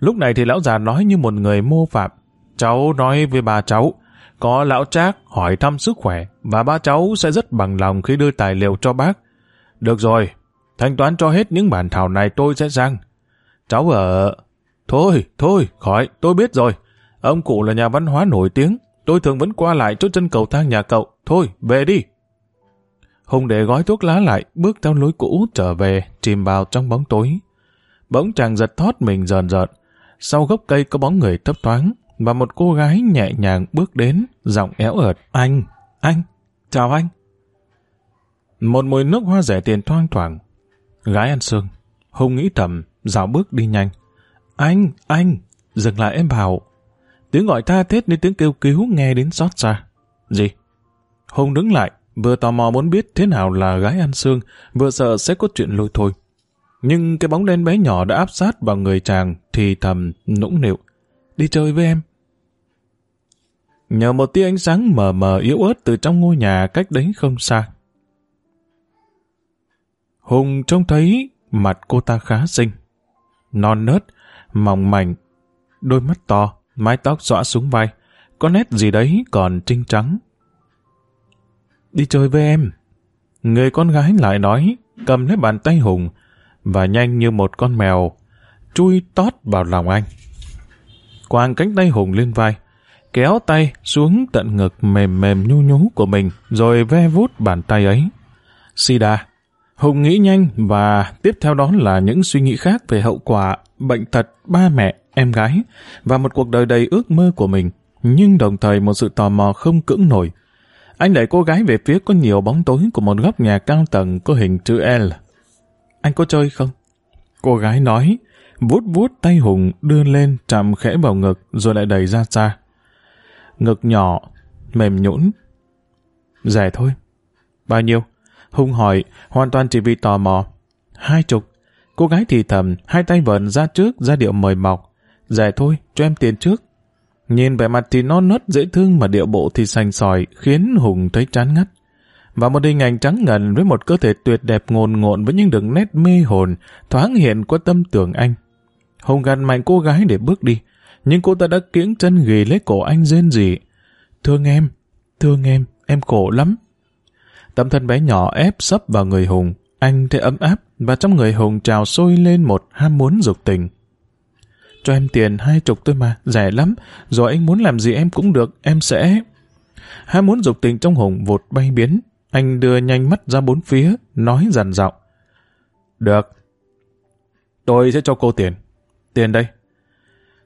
Lúc này thì lão già nói như một người mô phạm. Cháu nói với ba cháu, có lão trác hỏi thăm sức khỏe và ba cháu sẽ rất bằng lòng khi đưa tài liệu cho bác. Được rồi, Thanh toán cho hết những bản thảo này tôi sẽ sang. Cháu ở... Thôi, thôi, khỏi, tôi biết rồi. Ông cụ là nhà văn hóa nổi tiếng. Tôi thường vẫn qua lại chỗ chân cầu thang nhà cậu. Thôi, về đi. Hùng để gói thuốc lá lại, bước theo lối cũ trở về, chìm vào trong bóng tối. Bỗng chàng giật thót mình dần dợn. Sau gốc cây có bóng người thấp thoáng, và một cô gái nhẹ nhàng bước đến, giọng éo ợt. Anh, anh, chào anh. Một mùi nước hoa rẻ tiền thoang thoảng, Gái ăn sương. Hùng nghĩ thầm, dạo bước đi nhanh. Anh, anh, dừng lại em bảo. Tiếng gọi tha thiết như tiếng kêu cứu nghe đến xót xa. Gì? Hùng đứng lại, vừa tò mò muốn biết thế nào là gái ăn xương, vừa sợ sẽ có chuyện lôi thôi. Nhưng cái bóng đen bé nhỏ đã áp sát vào người chàng thì thầm nũng nịu. Đi chơi với em. Nhờ một tia ánh sáng mờ mờ yếu ớt từ trong ngôi nhà cách đấy không xa. Hùng trông thấy mặt cô ta khá xinh. Non nớt, mỏng mảnh, đôi mắt to, mái tóc xõa xuống vai, có nét gì đấy còn trinh trắng. Đi chơi với em. Người con gái lại nói, cầm lấy bàn tay Hùng, và nhanh như một con mèo, chui tót vào lòng anh. Quàng cánh tay Hùng lên vai, kéo tay xuống tận ngực mềm mềm nhu nhú của mình, rồi ve vút bàn tay ấy. Sida. Hùng nghĩ nhanh và tiếp theo đó là những suy nghĩ khác về hậu quả, bệnh tật, ba mẹ, em gái và một cuộc đời đầy ước mơ của mình, nhưng đồng thời một sự tò mò không cưỡng nổi. Anh đẩy cô gái về phía có nhiều bóng tối của một góc nhà cao tầng có hình chữ L. Anh có chơi không? Cô gái nói, vuốt vuốt tay Hùng đưa lên chạm khẽ vào ngực rồi lại đẩy ra xa. Ngực nhỏ, mềm nhũn. Rẻ thôi. Bao nhiêu? Hùng hỏi, hoàn toàn chỉ vì tò mò. Hai chục. Cô gái thì thầm, hai tay vợn ra trước, ra điệu mời mọc. Rẻ thôi, cho em tiền trước. Nhìn vẻ mặt thì non nớt dễ thương mà điệu bộ thì sành sỏi, khiến Hùng thấy chán ngắt. Và một hình ảnh trắng ngần với một cơ thể tuyệt đẹp ngồn ngộn với những đường nét mê hồn, thoáng hiện qua tâm tưởng anh. Hùng gạt mạnh cô gái để bước đi, nhưng cô ta đã kiễng chân ghì lấy cổ anh rên rỉ. Thương em, thương em, em khổ lắm. Tâm thân bé nhỏ ép sấp vào người Hùng, anh thấy ấm áp và trong người Hùng trào sôi lên một ham muốn dục tình. Cho em tiền hai chục thôi mà, rẻ lắm, rồi anh muốn làm gì em cũng được, em sẽ... Ham muốn dục tình trong Hùng vụt bay biến, anh đưa nhanh mắt ra bốn phía, nói dằn giọng. Được. Tôi sẽ cho cô tiền. Tiền đây.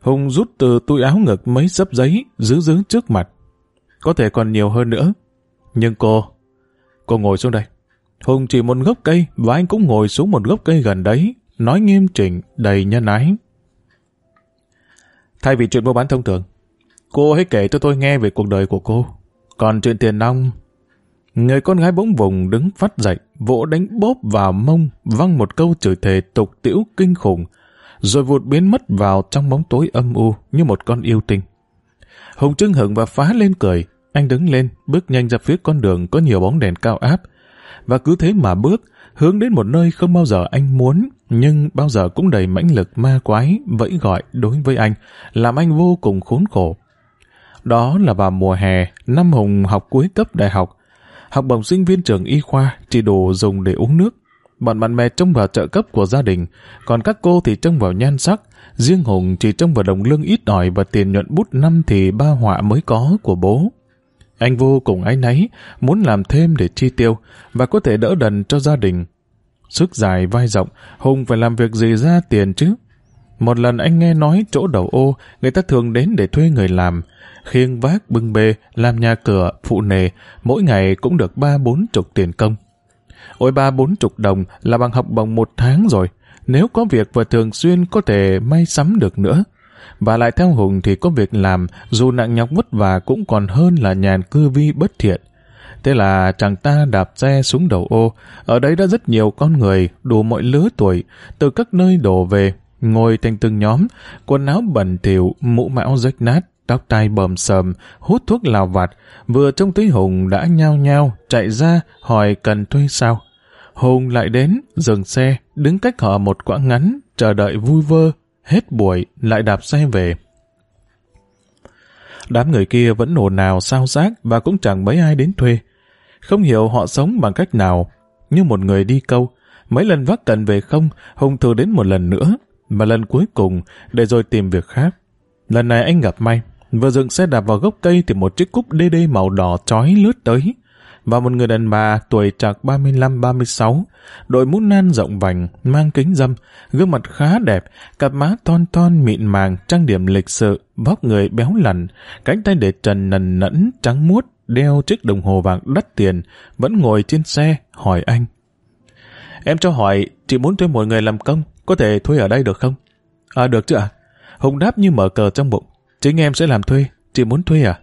Hùng rút từ túi áo ngực mấy sấp giấy, giữ giữ trước mặt. Có thể còn nhiều hơn nữa. Nhưng cô... Cô ngồi xuống đây. Hùng chỉ một gốc cây và anh cũng ngồi xuống một gốc cây gần đấy, nói nghiêm chỉnh, đầy nhân ái. Thay vì chuyện mua bán thông thường, cô hãy kể cho tôi nghe về cuộc đời của cô. Còn chuyện tiền nong, Người con gái bỗng vùng đứng phát dậy, vỗ đánh bóp vào mông, văng một câu chửi thề tục tiễu kinh khủng, rồi vụt biến mất vào trong bóng tối âm u như một con yêu tinh. Hùng trưng hửng và phá lên cười, anh đứng lên, bước nhanh ra phía con đường có nhiều bóng đèn cao áp, và cứ thế mà bước, hướng đến một nơi không bao giờ anh muốn, nhưng bao giờ cũng đầy mãnh lực ma quái, vẫy gọi đối với anh, làm anh vô cùng khốn khổ. Đó là vào mùa hè, năm Hùng học cuối cấp đại học, học bổng sinh viên trường y khoa chỉ đủ dùng để uống nước. Bọn bạn bè trông vào trợ cấp của gia đình, còn các cô thì trông vào nhan sắc, riêng Hùng chỉ trông vào đồng lương ít ỏi và tiền nhuận bút năm thì ba họa mới có của bố. Anh vô cùng áy náy, muốn làm thêm để chi tiêu và có thể đỡ đần cho gia đình. Sức dài vai rộng, Hùng phải làm việc gì ra tiền chứ? Một lần anh nghe nói chỗ đầu ô, người ta thường đến để thuê người làm, khiêng vác bưng bê, làm nhà cửa, phụ nề, mỗi ngày cũng được ba bốn chục tiền công. Ôi ba bốn chục đồng là bằng học bổng một tháng rồi, nếu có việc và thường xuyên có thể may sắm được nữa. Và lại theo Hùng thì có việc làm, dù nặng nhọc vất vả cũng còn hơn là nhàn cư vi bất thiện. Thế là chàng ta đạp xe xuống đầu ô, ở đấy đã rất nhiều con người, đủ mọi lứa tuổi, từ các nơi đổ về, ngồi thành từng nhóm, quần áo bẩn thỉu, mũ mão rách nát, tóc tai bầm sờm, hút thuốc lào vặt, vừa trông thấy Hùng đã nhao nhao chạy ra hỏi cần thuê sao. Hùng lại đến, dừng xe, đứng cách họ một quãng ngắn, chờ đợi vui vơ, hết buổi lại đạp xe về. Đám người kia vẫn nổ nào sao giác và cũng chẳng mấy ai đến thuê. Không hiểu họ sống bằng cách nào, như một người đi câu. Mấy lần vác cần về không, Hùng thử đến một lần nữa, mà lần cuối cùng để rồi tìm việc khác. Lần này anh gặp may, vừa dựng xe đạp vào gốc cây thì một chiếc cúp đê đê màu đỏ chói lướt tới. Và một người đàn bà tuổi trạc 35-36, đội mũ nan rộng vành, mang kính dâm, gương mặt khá đẹp, cặp má ton ton mịn màng, trang điểm lịch sự, vóc người béo lằn, cánh tay để trần nần nẫn, trắng muốt, đeo chiếc đồng hồ vàng đắt tiền, vẫn ngồi trên xe, hỏi anh. Em cho hỏi, chị muốn thuê một người làm công, có thể thuê ở đây được không? À được chứ ạ. Hùng đáp như mở cờ trong bụng. Chính em sẽ làm thuê. Chị muốn thuê à?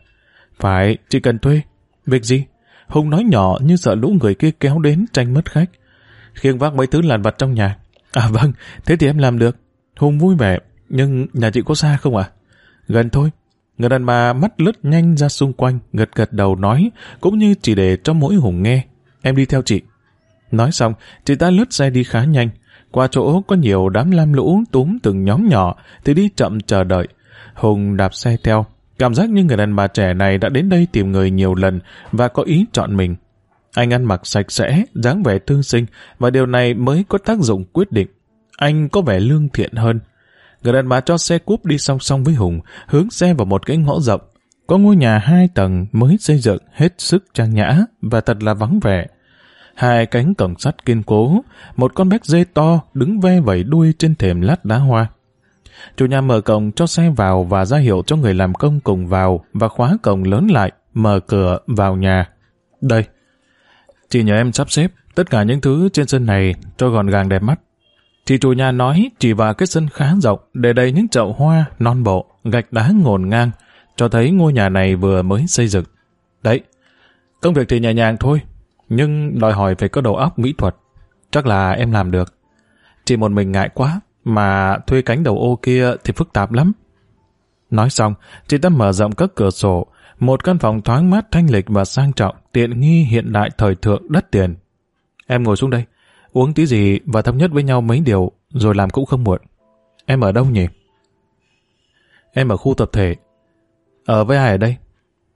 Phải, chị cần thuê. Việc gì? Hùng nói nhỏ như sợ lũ người kia kéo đến tranh mất khách. Khiêng vác mấy thứ làn vặt trong nhà. À vâng, thế thì em làm được. Hùng vui vẻ, nhưng nhà chị có xa không ạ? Gần thôi. Người đàn bà mắt lướt nhanh ra xung quanh, gật gật đầu nói, cũng như chỉ để cho mỗi Hùng nghe. Em đi theo chị. Nói xong, chị ta lướt xe đi khá nhanh. Qua chỗ có nhiều đám lam lũ túm từng nhóm nhỏ thì đi chậm chờ đợi. Hùng đạp xe theo. Cảm giác như người đàn bà trẻ này đã đến đây tìm người nhiều lần và có ý chọn mình. Anh ăn mặc sạch sẽ, dáng vẻ thương sinh và điều này mới có tác dụng quyết định. Anh có vẻ lương thiện hơn. Người đàn bà cho xe cúp đi song song với Hùng, hướng xe vào một cái ngõ rộng. Có ngôi nhà hai tầng mới xây dựng hết sức trang nhã và thật là vắng vẻ. Hai cánh cổng sắt kiên cố, một con béc dê to đứng ve vẩy đuôi trên thềm lát đá hoa. Chủ nhà mở cổng cho xe vào và ra hiệu cho người làm công cùng vào và khóa cổng lớn lại, mở cửa vào nhà. Đây, chị nhờ em sắp xếp tất cả những thứ trên sân này cho gọn gàng đẹp mắt. Chị chủ nhà nói chỉ vào cái sân khá rộng để đầy những chậu hoa, non bộ, gạch đá ngổn ngang, cho thấy ngôi nhà này vừa mới xây dựng. Đấy, công việc thì nhẹ nhàng thôi, nhưng đòi hỏi phải có đầu óc mỹ thuật. Chắc là em làm được. Chỉ một mình ngại quá, mà thuê cánh đầu ô kia thì phức tạp lắm. Nói xong, chị ta mở rộng các cửa sổ, một căn phòng thoáng mát thanh lịch và sang trọng, tiện nghi hiện đại thời thượng đắt tiền. Em ngồi xuống đây, uống tí gì và thống nhất với nhau mấy điều, rồi làm cũng không muộn. Em ở đâu nhỉ? Em ở khu tập thể. Ở với ai ở đây?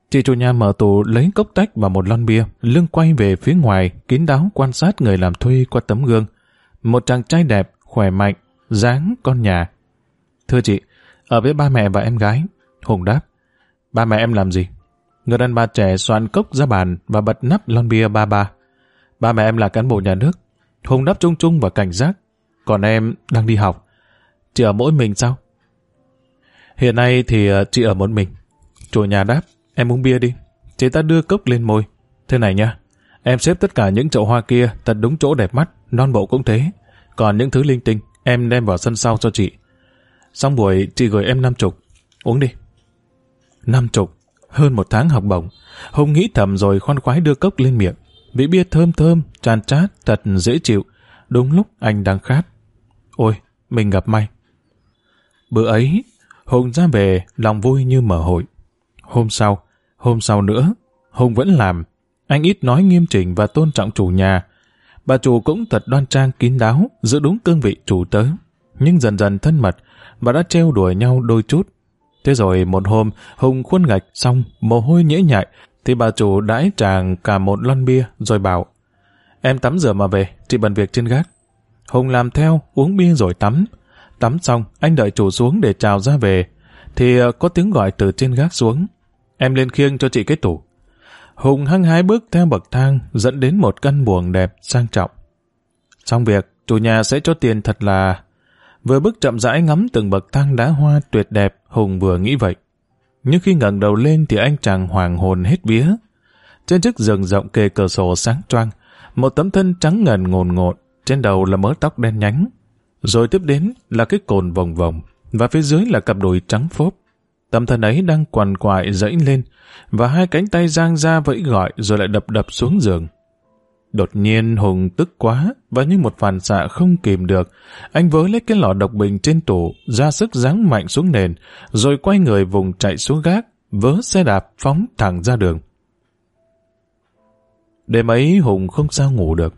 Chị chủ nhà mở tủ lấy cốc tách và một lon bia, lưng quay về phía ngoài, kín đáo quan sát người làm thuê qua tấm gương. Một chàng trai đẹp, khỏe mạnh, dáng con nhà. Thưa chị, ở với ba mẹ và em gái. Hùng đáp, ba mẹ em làm gì? Người đàn bà trẻ xoan cốc ra bàn và bật nắp lon bia ba ba. Ba mẹ em là cán bộ nhà nước. Hùng đáp trung trung và cảnh giác. Còn em đang đi học. Chị ở mỗi mình sao? Hiện nay thì ờ, chị ở một mình. Chủ nhà đáp, em uống bia đi. Chị ta đưa cốc lên môi. Thế này nha, em xếp tất cả những chậu hoa kia thật đúng chỗ đẹp mắt, non bộ cũng thế. Còn những thứ linh tinh, Em đem vào sân sau cho chị. Xong buổi chị gửi em năm chục. Uống đi. Năm chục. Hơn một tháng học bổng. Hùng nghĩ thầm rồi khoan khoái đưa cốc lên miệng. Vị bia thơm thơm, tràn chát, thật dễ chịu. Đúng lúc anh đang khát. Ôi, mình gặp may. Bữa ấy, Hùng ra về, lòng vui như mở hội. Hôm sau, hôm sau nữa, Hùng vẫn làm. Anh ít nói nghiêm chỉnh và tôn trọng chủ nhà, Bà chủ cũng thật đoan trang kín đáo, giữ đúng cương vị chủ tớ. Nhưng dần dần thân mật, bà đã trêu đuổi nhau đôi chút. Thế rồi một hôm, Hùng khuôn gạch xong, mồ hôi nhễ nhại, thì bà chủ đãi chàng cả một lon bia, rồi bảo, em tắm rửa mà về, chị bận việc trên gác. Hùng làm theo, uống bia rồi tắm. Tắm xong, anh đợi chủ xuống để chào ra về, thì ờ, có tiếng gọi từ trên gác xuống. Em lên khiêng cho chị cái tủ. Hùng hăng hái bước theo bậc thang dẫn đến một căn buồng đẹp sang trọng. Xong việc, chủ nhà sẽ cho tiền thật là... Vừa bước chậm rãi ngắm từng bậc thang đá hoa tuyệt đẹp, Hùng vừa nghĩ vậy. Nhưng khi ngẩng đầu lên thì anh chàng hoàng hồn hết vía. Trên chiếc giường rộng kề cửa sổ sáng choang, một tấm thân trắng ngần ngồn ngột, trên đầu là mớ tóc đen nhánh. Rồi tiếp đến là cái cồn vòng vòng, và phía dưới là cặp đùi trắng phốp tâm thần ấy đang quằn quại dẫy lên, và hai cánh tay giang ra vẫy gọi rồi lại đập đập xuống giường. Đột nhiên Hùng tức quá và như một phản xạ không kìm được, anh vớ lấy cái lọ độc bình trên tủ, ra sức giáng mạnh xuống nền, rồi quay người vùng chạy xuống gác, vớ xe đạp phóng thẳng ra đường. Đêm ấy Hùng không sao ngủ được.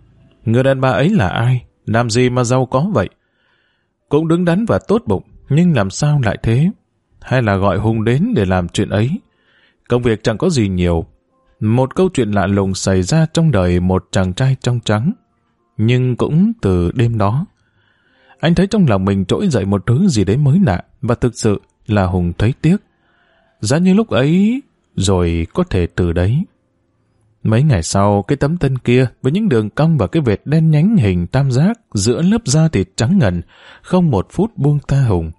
Người đàn bà ấy là ai? Làm gì mà giàu có vậy? Cũng đứng đắn và tốt bụng, nhưng làm sao lại thế? Hay là gọi Hùng đến để làm chuyện ấy? Công việc chẳng có gì nhiều. Một câu chuyện lạ lùng xảy ra trong đời một chàng trai trong trắng. Nhưng cũng từ đêm đó, anh thấy trong lòng mình trỗi dậy một thứ gì đấy mới lạ và thực sự là Hùng thấy tiếc. Giá như lúc ấy, rồi có thể từ đấy. Mấy ngày sau, cái tấm thân kia với những đường cong và cái vệt đen nhánh hình tam giác giữa lớp da thịt trắng ngần, không một phút buông ta Hùng.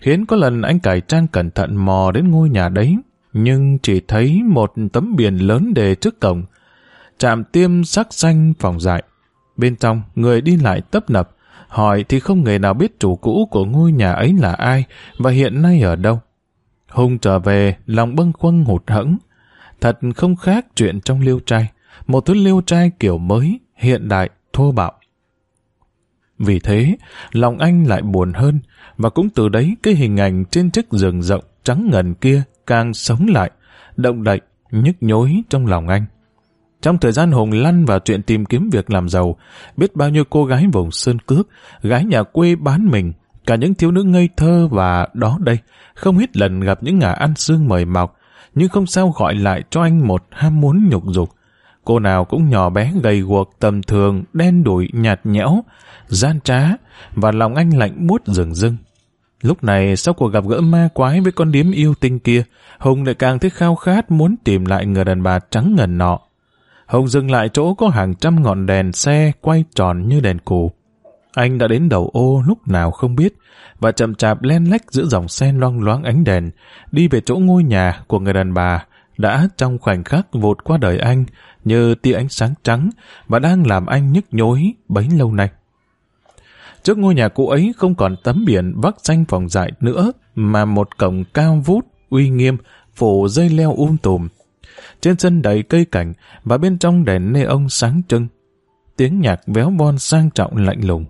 Khiến có lần anh cải trang cẩn thận mò đến ngôi nhà đấy, nhưng chỉ thấy một tấm biển lớn đề trước cổng. Trạm tiêm sắc xanh phòng dại. Bên trong, người đi lại tấp nập, hỏi thì không người nào biết chủ cũ của ngôi nhà ấy là ai và hiện nay ở đâu. Hùng trở về, lòng bâng khuâng hụt hẫng. thật không khác chuyện trong liêu trai. Một thứ liêu trai kiểu mới, hiện đại, thô bạo. Vì thế, lòng anh lại buồn hơn, và cũng từ đấy cái hình ảnh trên chiếc giường rộng trắng ngần kia càng sống lại, động đậy, nhức nhối trong lòng anh. Trong thời gian Hùng lăn vào chuyện tìm kiếm việc làm giàu, biết bao nhiêu cô gái vùng sơn cước, gái nhà quê bán mình, cả những thiếu nữ ngây thơ và đó đây, không ít lần gặp những ngả ăn xương mời mọc, nhưng không sao gọi lại cho anh một ham muốn nhục dục. Cô nào cũng nhỏ bé gầy guộc tầm thường, đen đủi, nhạt nhẽo, gian trá, và lòng anh lạnh buốt rừng rưng. Lúc này, sau cuộc gặp gỡ ma quái với con điếm yêu tinh kia, Hùng lại càng thấy khao khát muốn tìm lại người đàn bà trắng ngần nọ. Hùng dừng lại chỗ có hàng trăm ngọn đèn xe quay tròn như đèn cù. Anh đã đến đầu ô lúc nào không biết, và chậm chạp len lách giữa dòng xe loang loáng ánh đèn, đi về chỗ ngôi nhà của người đàn bà, đã trong khoảnh khắc vụt qua đời anh như tia ánh sáng trắng và đang làm anh nhức nhối bấy lâu nay. Trước ngôi nhà cũ ấy không còn tấm biển vắc xanh phòng dại nữa, mà một cổng cao vút, uy nghiêm, phủ dây leo um tùm. Trên sân đầy cây cảnh và bên trong đèn nê ông sáng trưng. Tiếng nhạc véo von sang trọng lạnh lùng.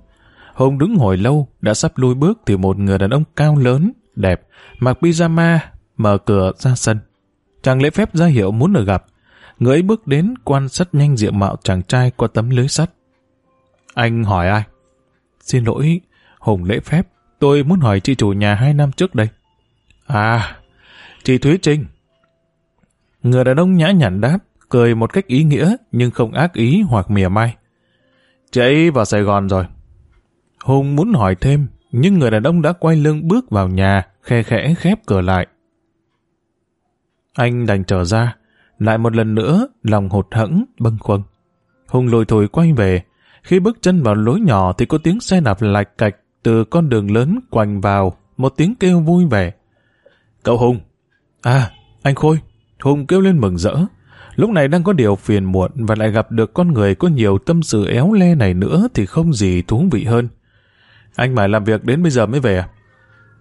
Hùng đứng hồi lâu, đã sắp lui bước thì một người đàn ông cao lớn, đẹp, mặc pyjama, mở cửa ra sân. Chàng lễ phép ra hiệu muốn được gặp. Người ấy bước đến quan sát nhanh diện mạo chàng trai qua tấm lưới sắt. Anh hỏi ai? Xin lỗi, Hùng lễ phép, tôi muốn hỏi chị chủ nhà hai năm trước đây. À, chị Thúy Trinh. Người đàn ông nhã nhặn đáp, cười một cách ý nghĩa nhưng không ác ý hoặc mỉa mai. Chị ấy vào Sài Gòn rồi. Hùng muốn hỏi thêm, nhưng người đàn ông đã quay lưng bước vào nhà, khe khẽ khép cửa lại. Anh đành trở ra, lại một lần nữa, lòng hụt hẫng, bâng khuâng. Hùng lùi thổi quay về, khi bước chân vào lối nhỏ thì có tiếng xe đạp lạch cạch từ con đường lớn quành vào, một tiếng kêu vui vẻ. Cậu Hùng! À, anh Khôi! Hùng kêu lên mừng rỡ. Lúc này đang có điều phiền muộn và lại gặp được con người có nhiều tâm sự éo le này nữa thì không gì thú vị hơn. Anh mải làm việc đến bây giờ mới về à?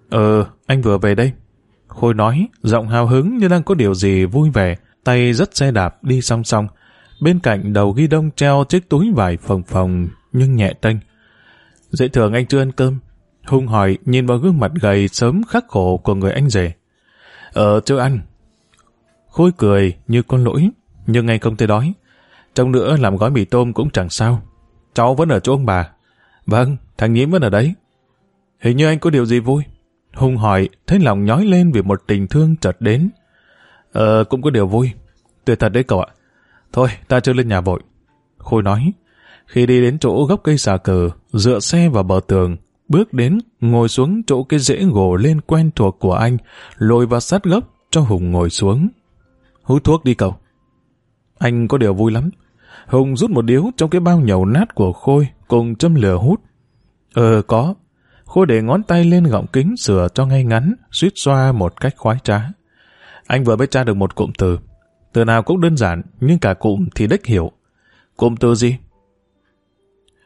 Ờ, anh vừa về đây. Khôi nói, giọng hào hứng như đang có điều gì vui vẻ, tay rất xe đạp đi song song. Bên cạnh đầu ghi đông treo chiếc túi vải phồng phồng nhưng nhẹ tênh. Dễ thường anh chưa ăn cơm. hung hỏi nhìn vào gương mặt gầy sớm khắc khổ của người anh rể. Ờ, chưa ăn. Khôi cười như con lỗi, nhưng anh không thấy đói. Trong nữa làm gói mì tôm cũng chẳng sao. Cháu vẫn ở chỗ ông bà. Vâng, thằng nhím vẫn ở đấy. Hình như anh có điều gì vui. Hùng hỏi, thấy lòng nhói lên vì một tình thương chợt đến. Ờ, cũng có điều vui. Tuyệt thật đấy cậu ạ. Thôi, ta chưa lên nhà vội. Khôi nói, khi đi đến chỗ gốc cây xà cờ, dựa xe vào bờ tường, bước đến, ngồi xuống chỗ cái rễ gỗ lên quen thuộc của anh, lôi vào sát gốc cho Hùng ngồi xuống. Hút thuốc đi cậu. Anh có điều vui lắm. Hùng rút một điếu trong cái bao nhầu nát của Khôi cùng châm lửa hút. Ờ, có. Khôi để ngón tay lên gọng kính sửa cho ngay ngắn, suýt xoa một cách khoái trá. Anh vừa mới tra được một cụm từ. Từ nào cũng đơn giản, nhưng cả cụm thì đích hiểu. Cụm từ gì?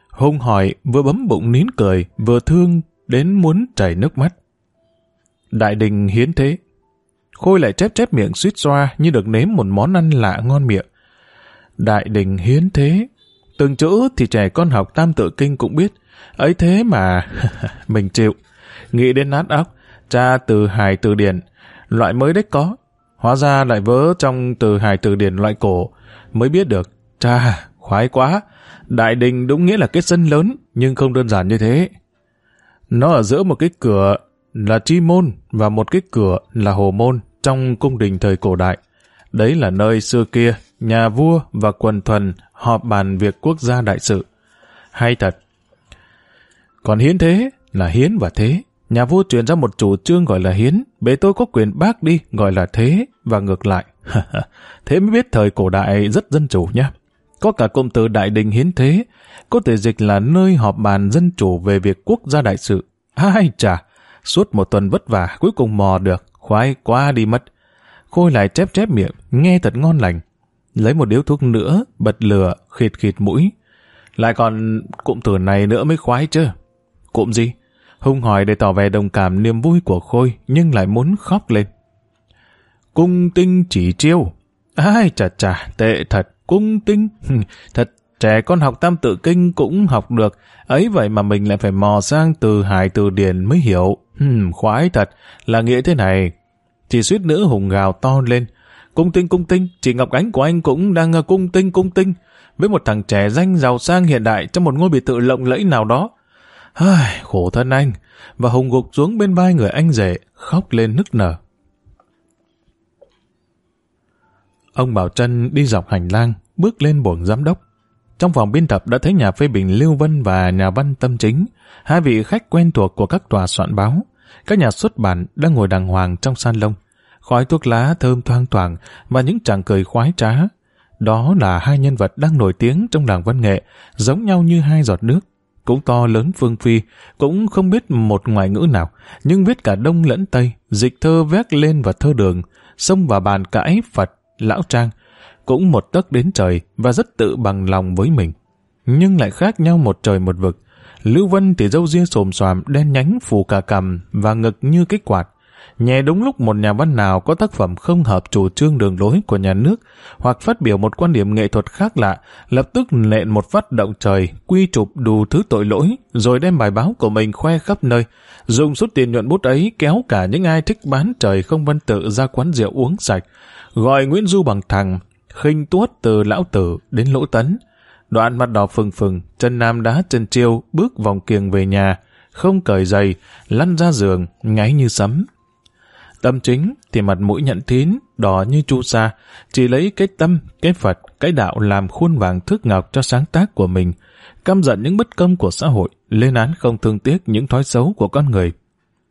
Hùng hỏi, vừa bấm bụng nín cười, vừa thương đến muốn chảy nước mắt. Đại đình hiến thế. Khôi lại chép chép miệng suýt xoa như được nếm một món ăn lạ ngon miệng. Đại đình hiến thế. Từng chữ thì trẻ con học tam tự kinh cũng biết. Ấy thế mà mình chịu. Nghĩ đến nát óc, tra từ hài từ điển, loại mới đấy có. Hóa ra lại vớ trong từ hài từ điển loại cổ, mới biết được. Cha, khoái quá. Đại đình đúng nghĩa là cái sân lớn, nhưng không đơn giản như thế. Nó ở giữa một cái cửa là chi môn và một cái cửa là hồ môn trong cung đình thời cổ đại. Đấy là nơi xưa kia, nhà vua và quần thuần họp bàn việc quốc gia đại sự. Hay thật. Còn hiến thế là hiến và thế. Nhà vua truyền ra một chủ trương gọi là hiến, bế tôi có quyền bác đi gọi là thế và ngược lại. thế mới biết thời cổ đại rất dân chủ nhé. Có cả cụm từ đại đình hiến thế, có thể dịch là nơi họp bàn dân chủ về việc quốc gia đại sự. Ai chà, suốt một tuần vất vả cuối cùng mò được, khoái quá đi mất. Khôi lại chép chép miệng, nghe thật ngon lành. Lấy một điếu thuốc nữa, bật lửa, khịt khịt mũi. Lại còn cụm từ này nữa mới khoái chứ. Cụm gì? Hùng hỏi để tỏ vẻ đồng cảm niềm vui của Khôi, nhưng lại muốn khóc lên. Cung tinh chỉ chiêu. Ai chà chà, tệ thật, cung tinh. thật, trẻ con học tam tự kinh cũng học được. Ấy vậy mà mình lại phải mò sang từ hải từ điển mới hiểu. Hmm, khoái thật, là nghĩa thế này. Chỉ suýt nữa hùng gào to lên. Cung tinh cung tinh, chị Ngọc Ánh của anh cũng đang ờ, cung tinh cung tinh. Với một thằng trẻ danh giàu sang hiện đại trong một ngôi biệt thự lộng lẫy nào đó. Ai, khổ thân anh. Và hùng gục xuống bên vai người anh rể, khóc lên nức nở. Ông Bảo Trân đi dọc hành lang, bước lên buồng giám đốc. Trong phòng biên tập đã thấy nhà phê bình Lưu Vân và nhà văn Tâm Chính, hai vị khách quen thuộc của các tòa soạn báo. Các nhà xuất bản đang ngồi đàng hoàng trong san lông. Khói thuốc lá thơm thoang thoảng và những chàng cười khoái trá. Đó là hai nhân vật đang nổi tiếng trong làng văn nghệ, giống nhau như hai giọt nước. Cũng to lớn phương phi, cũng không biết một ngoại ngữ nào, nhưng viết cả đông lẫn tây, dịch thơ vét lên và thơ đường, xông vào bàn cãi Phật, lão trang, cũng một tấc đến trời và rất tự bằng lòng với mình. Nhưng lại khác nhau một trời một vực. Lưu Vân thì dâu ria xồm xoàm, đen nhánh phủ cả cằm và ngực như cái quạt. Nhẹ đúng lúc một nhà văn nào có tác phẩm không hợp chủ trương đường lối của nhà nước hoặc phát biểu một quan điểm nghệ thuật khác lạ, lập tức nện một phát động trời, quy chụp đủ thứ tội lỗi, rồi đem bài báo của mình khoe khắp nơi, dùng số tiền nhuận bút ấy kéo cả những ai thích bán trời không văn tự ra quán rượu uống sạch, gọi Nguyễn Du bằng thằng, khinh tuốt từ lão tử đến lỗ tấn. Đoạn mặt đỏ phừng phừng, chân nam đá chân chiêu, bước vòng kiềng về nhà, không cởi giày, lăn ra giường, ngáy như sấm. Tâm chính thì mặt mũi nhận tín, đỏ như chu sa, chỉ lấy cái tâm, cái Phật, cái đạo làm khuôn vàng thước ngọc cho sáng tác của mình, căm giận những bất công của xã hội, lên án không thương tiếc những thói xấu của con người.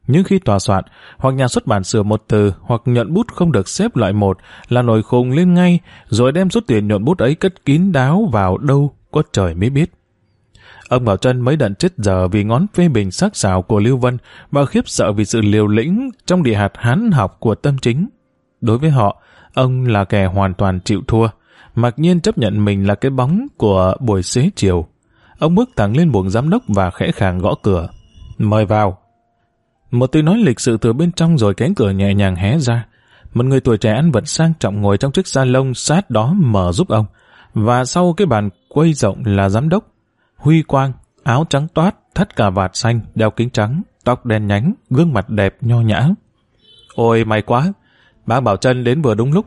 Nhưng khi tòa soạn, hoặc nhà xuất bản sửa một từ, hoặc nhuận bút không được xếp loại một, là nổi khùng lên ngay, rồi đem số tiền nhuận bút ấy cất kín đáo vào đâu, có trời mới biết. Ông Bảo Trân mấy đận chết giờ vì ngón phê bình sắc sảo của Lưu Vân và khiếp sợ vì sự liều lĩnh trong địa hạt hán học của tâm chính. Đối với họ, ông là kẻ hoàn toàn chịu thua, mặc nhiên chấp nhận mình là cái bóng của buổi xế chiều. Ông bước thẳng lên buồng giám đốc và khẽ khàng gõ cửa. Mời vào. Một tiếng nói lịch sự từ bên trong rồi cánh cửa nhẹ nhàng hé ra. Một người tuổi trẻ ăn vật sang trọng ngồi trong chiếc salon sát đó mở giúp ông. Và sau cái bàn quay rộng là giám đốc. Huy Quang, áo trắng toát, thắt cà vạt xanh, đeo kính trắng, tóc đen nhánh, gương mặt đẹp nho nhã. Ôi may quá, bác Bảo Trân đến vừa đúng lúc.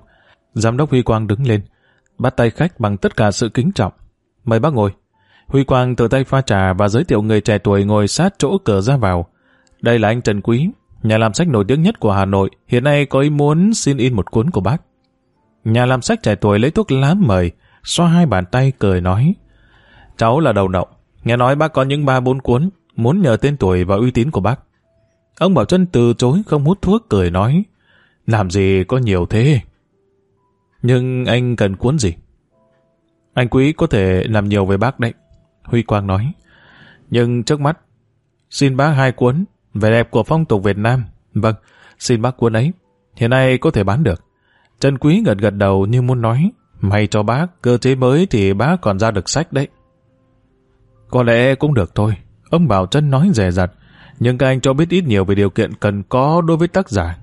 Giám đốc Huy Quang đứng lên, bắt tay khách bằng tất cả sự kính trọng. Mời bác ngồi. Huy Quang tự tay pha trà và giới thiệu người trẻ tuổi ngồi sát chỗ cửa ra vào. Đây là anh Trần Quý, nhà làm sách nổi tiếng nhất của Hà Nội, hiện nay có ý muốn xin in một cuốn của bác. Nhà làm sách trẻ tuổi lấy thuốc lá mời, xoa hai bàn tay cười nói. Cháu là đầu nậu, nghe nói bác có những ba bốn cuốn, muốn nhờ tên tuổi và uy tín của bác. Ông Bảo Trân từ chối không hút thuốc cười nói, làm gì có nhiều thế. Nhưng anh cần cuốn gì? Anh Quý có thể làm nhiều với bác đấy. Huy Quang nói. Nhưng trước mắt, xin bác hai cuốn Vẻ đẹp của phong tục Việt Nam. Vâng, xin bác cuốn ấy. Hiện nay có thể bán được. Trần Quý gật gật đầu như muốn nói. May cho bác, cơ chế mới thì bác còn ra được sách đấy. Có lẽ cũng được thôi. Ông Bảo Trân nói rẻ rặt. Nhưng các anh cho biết ít nhiều về điều kiện cần có đối với tác giả.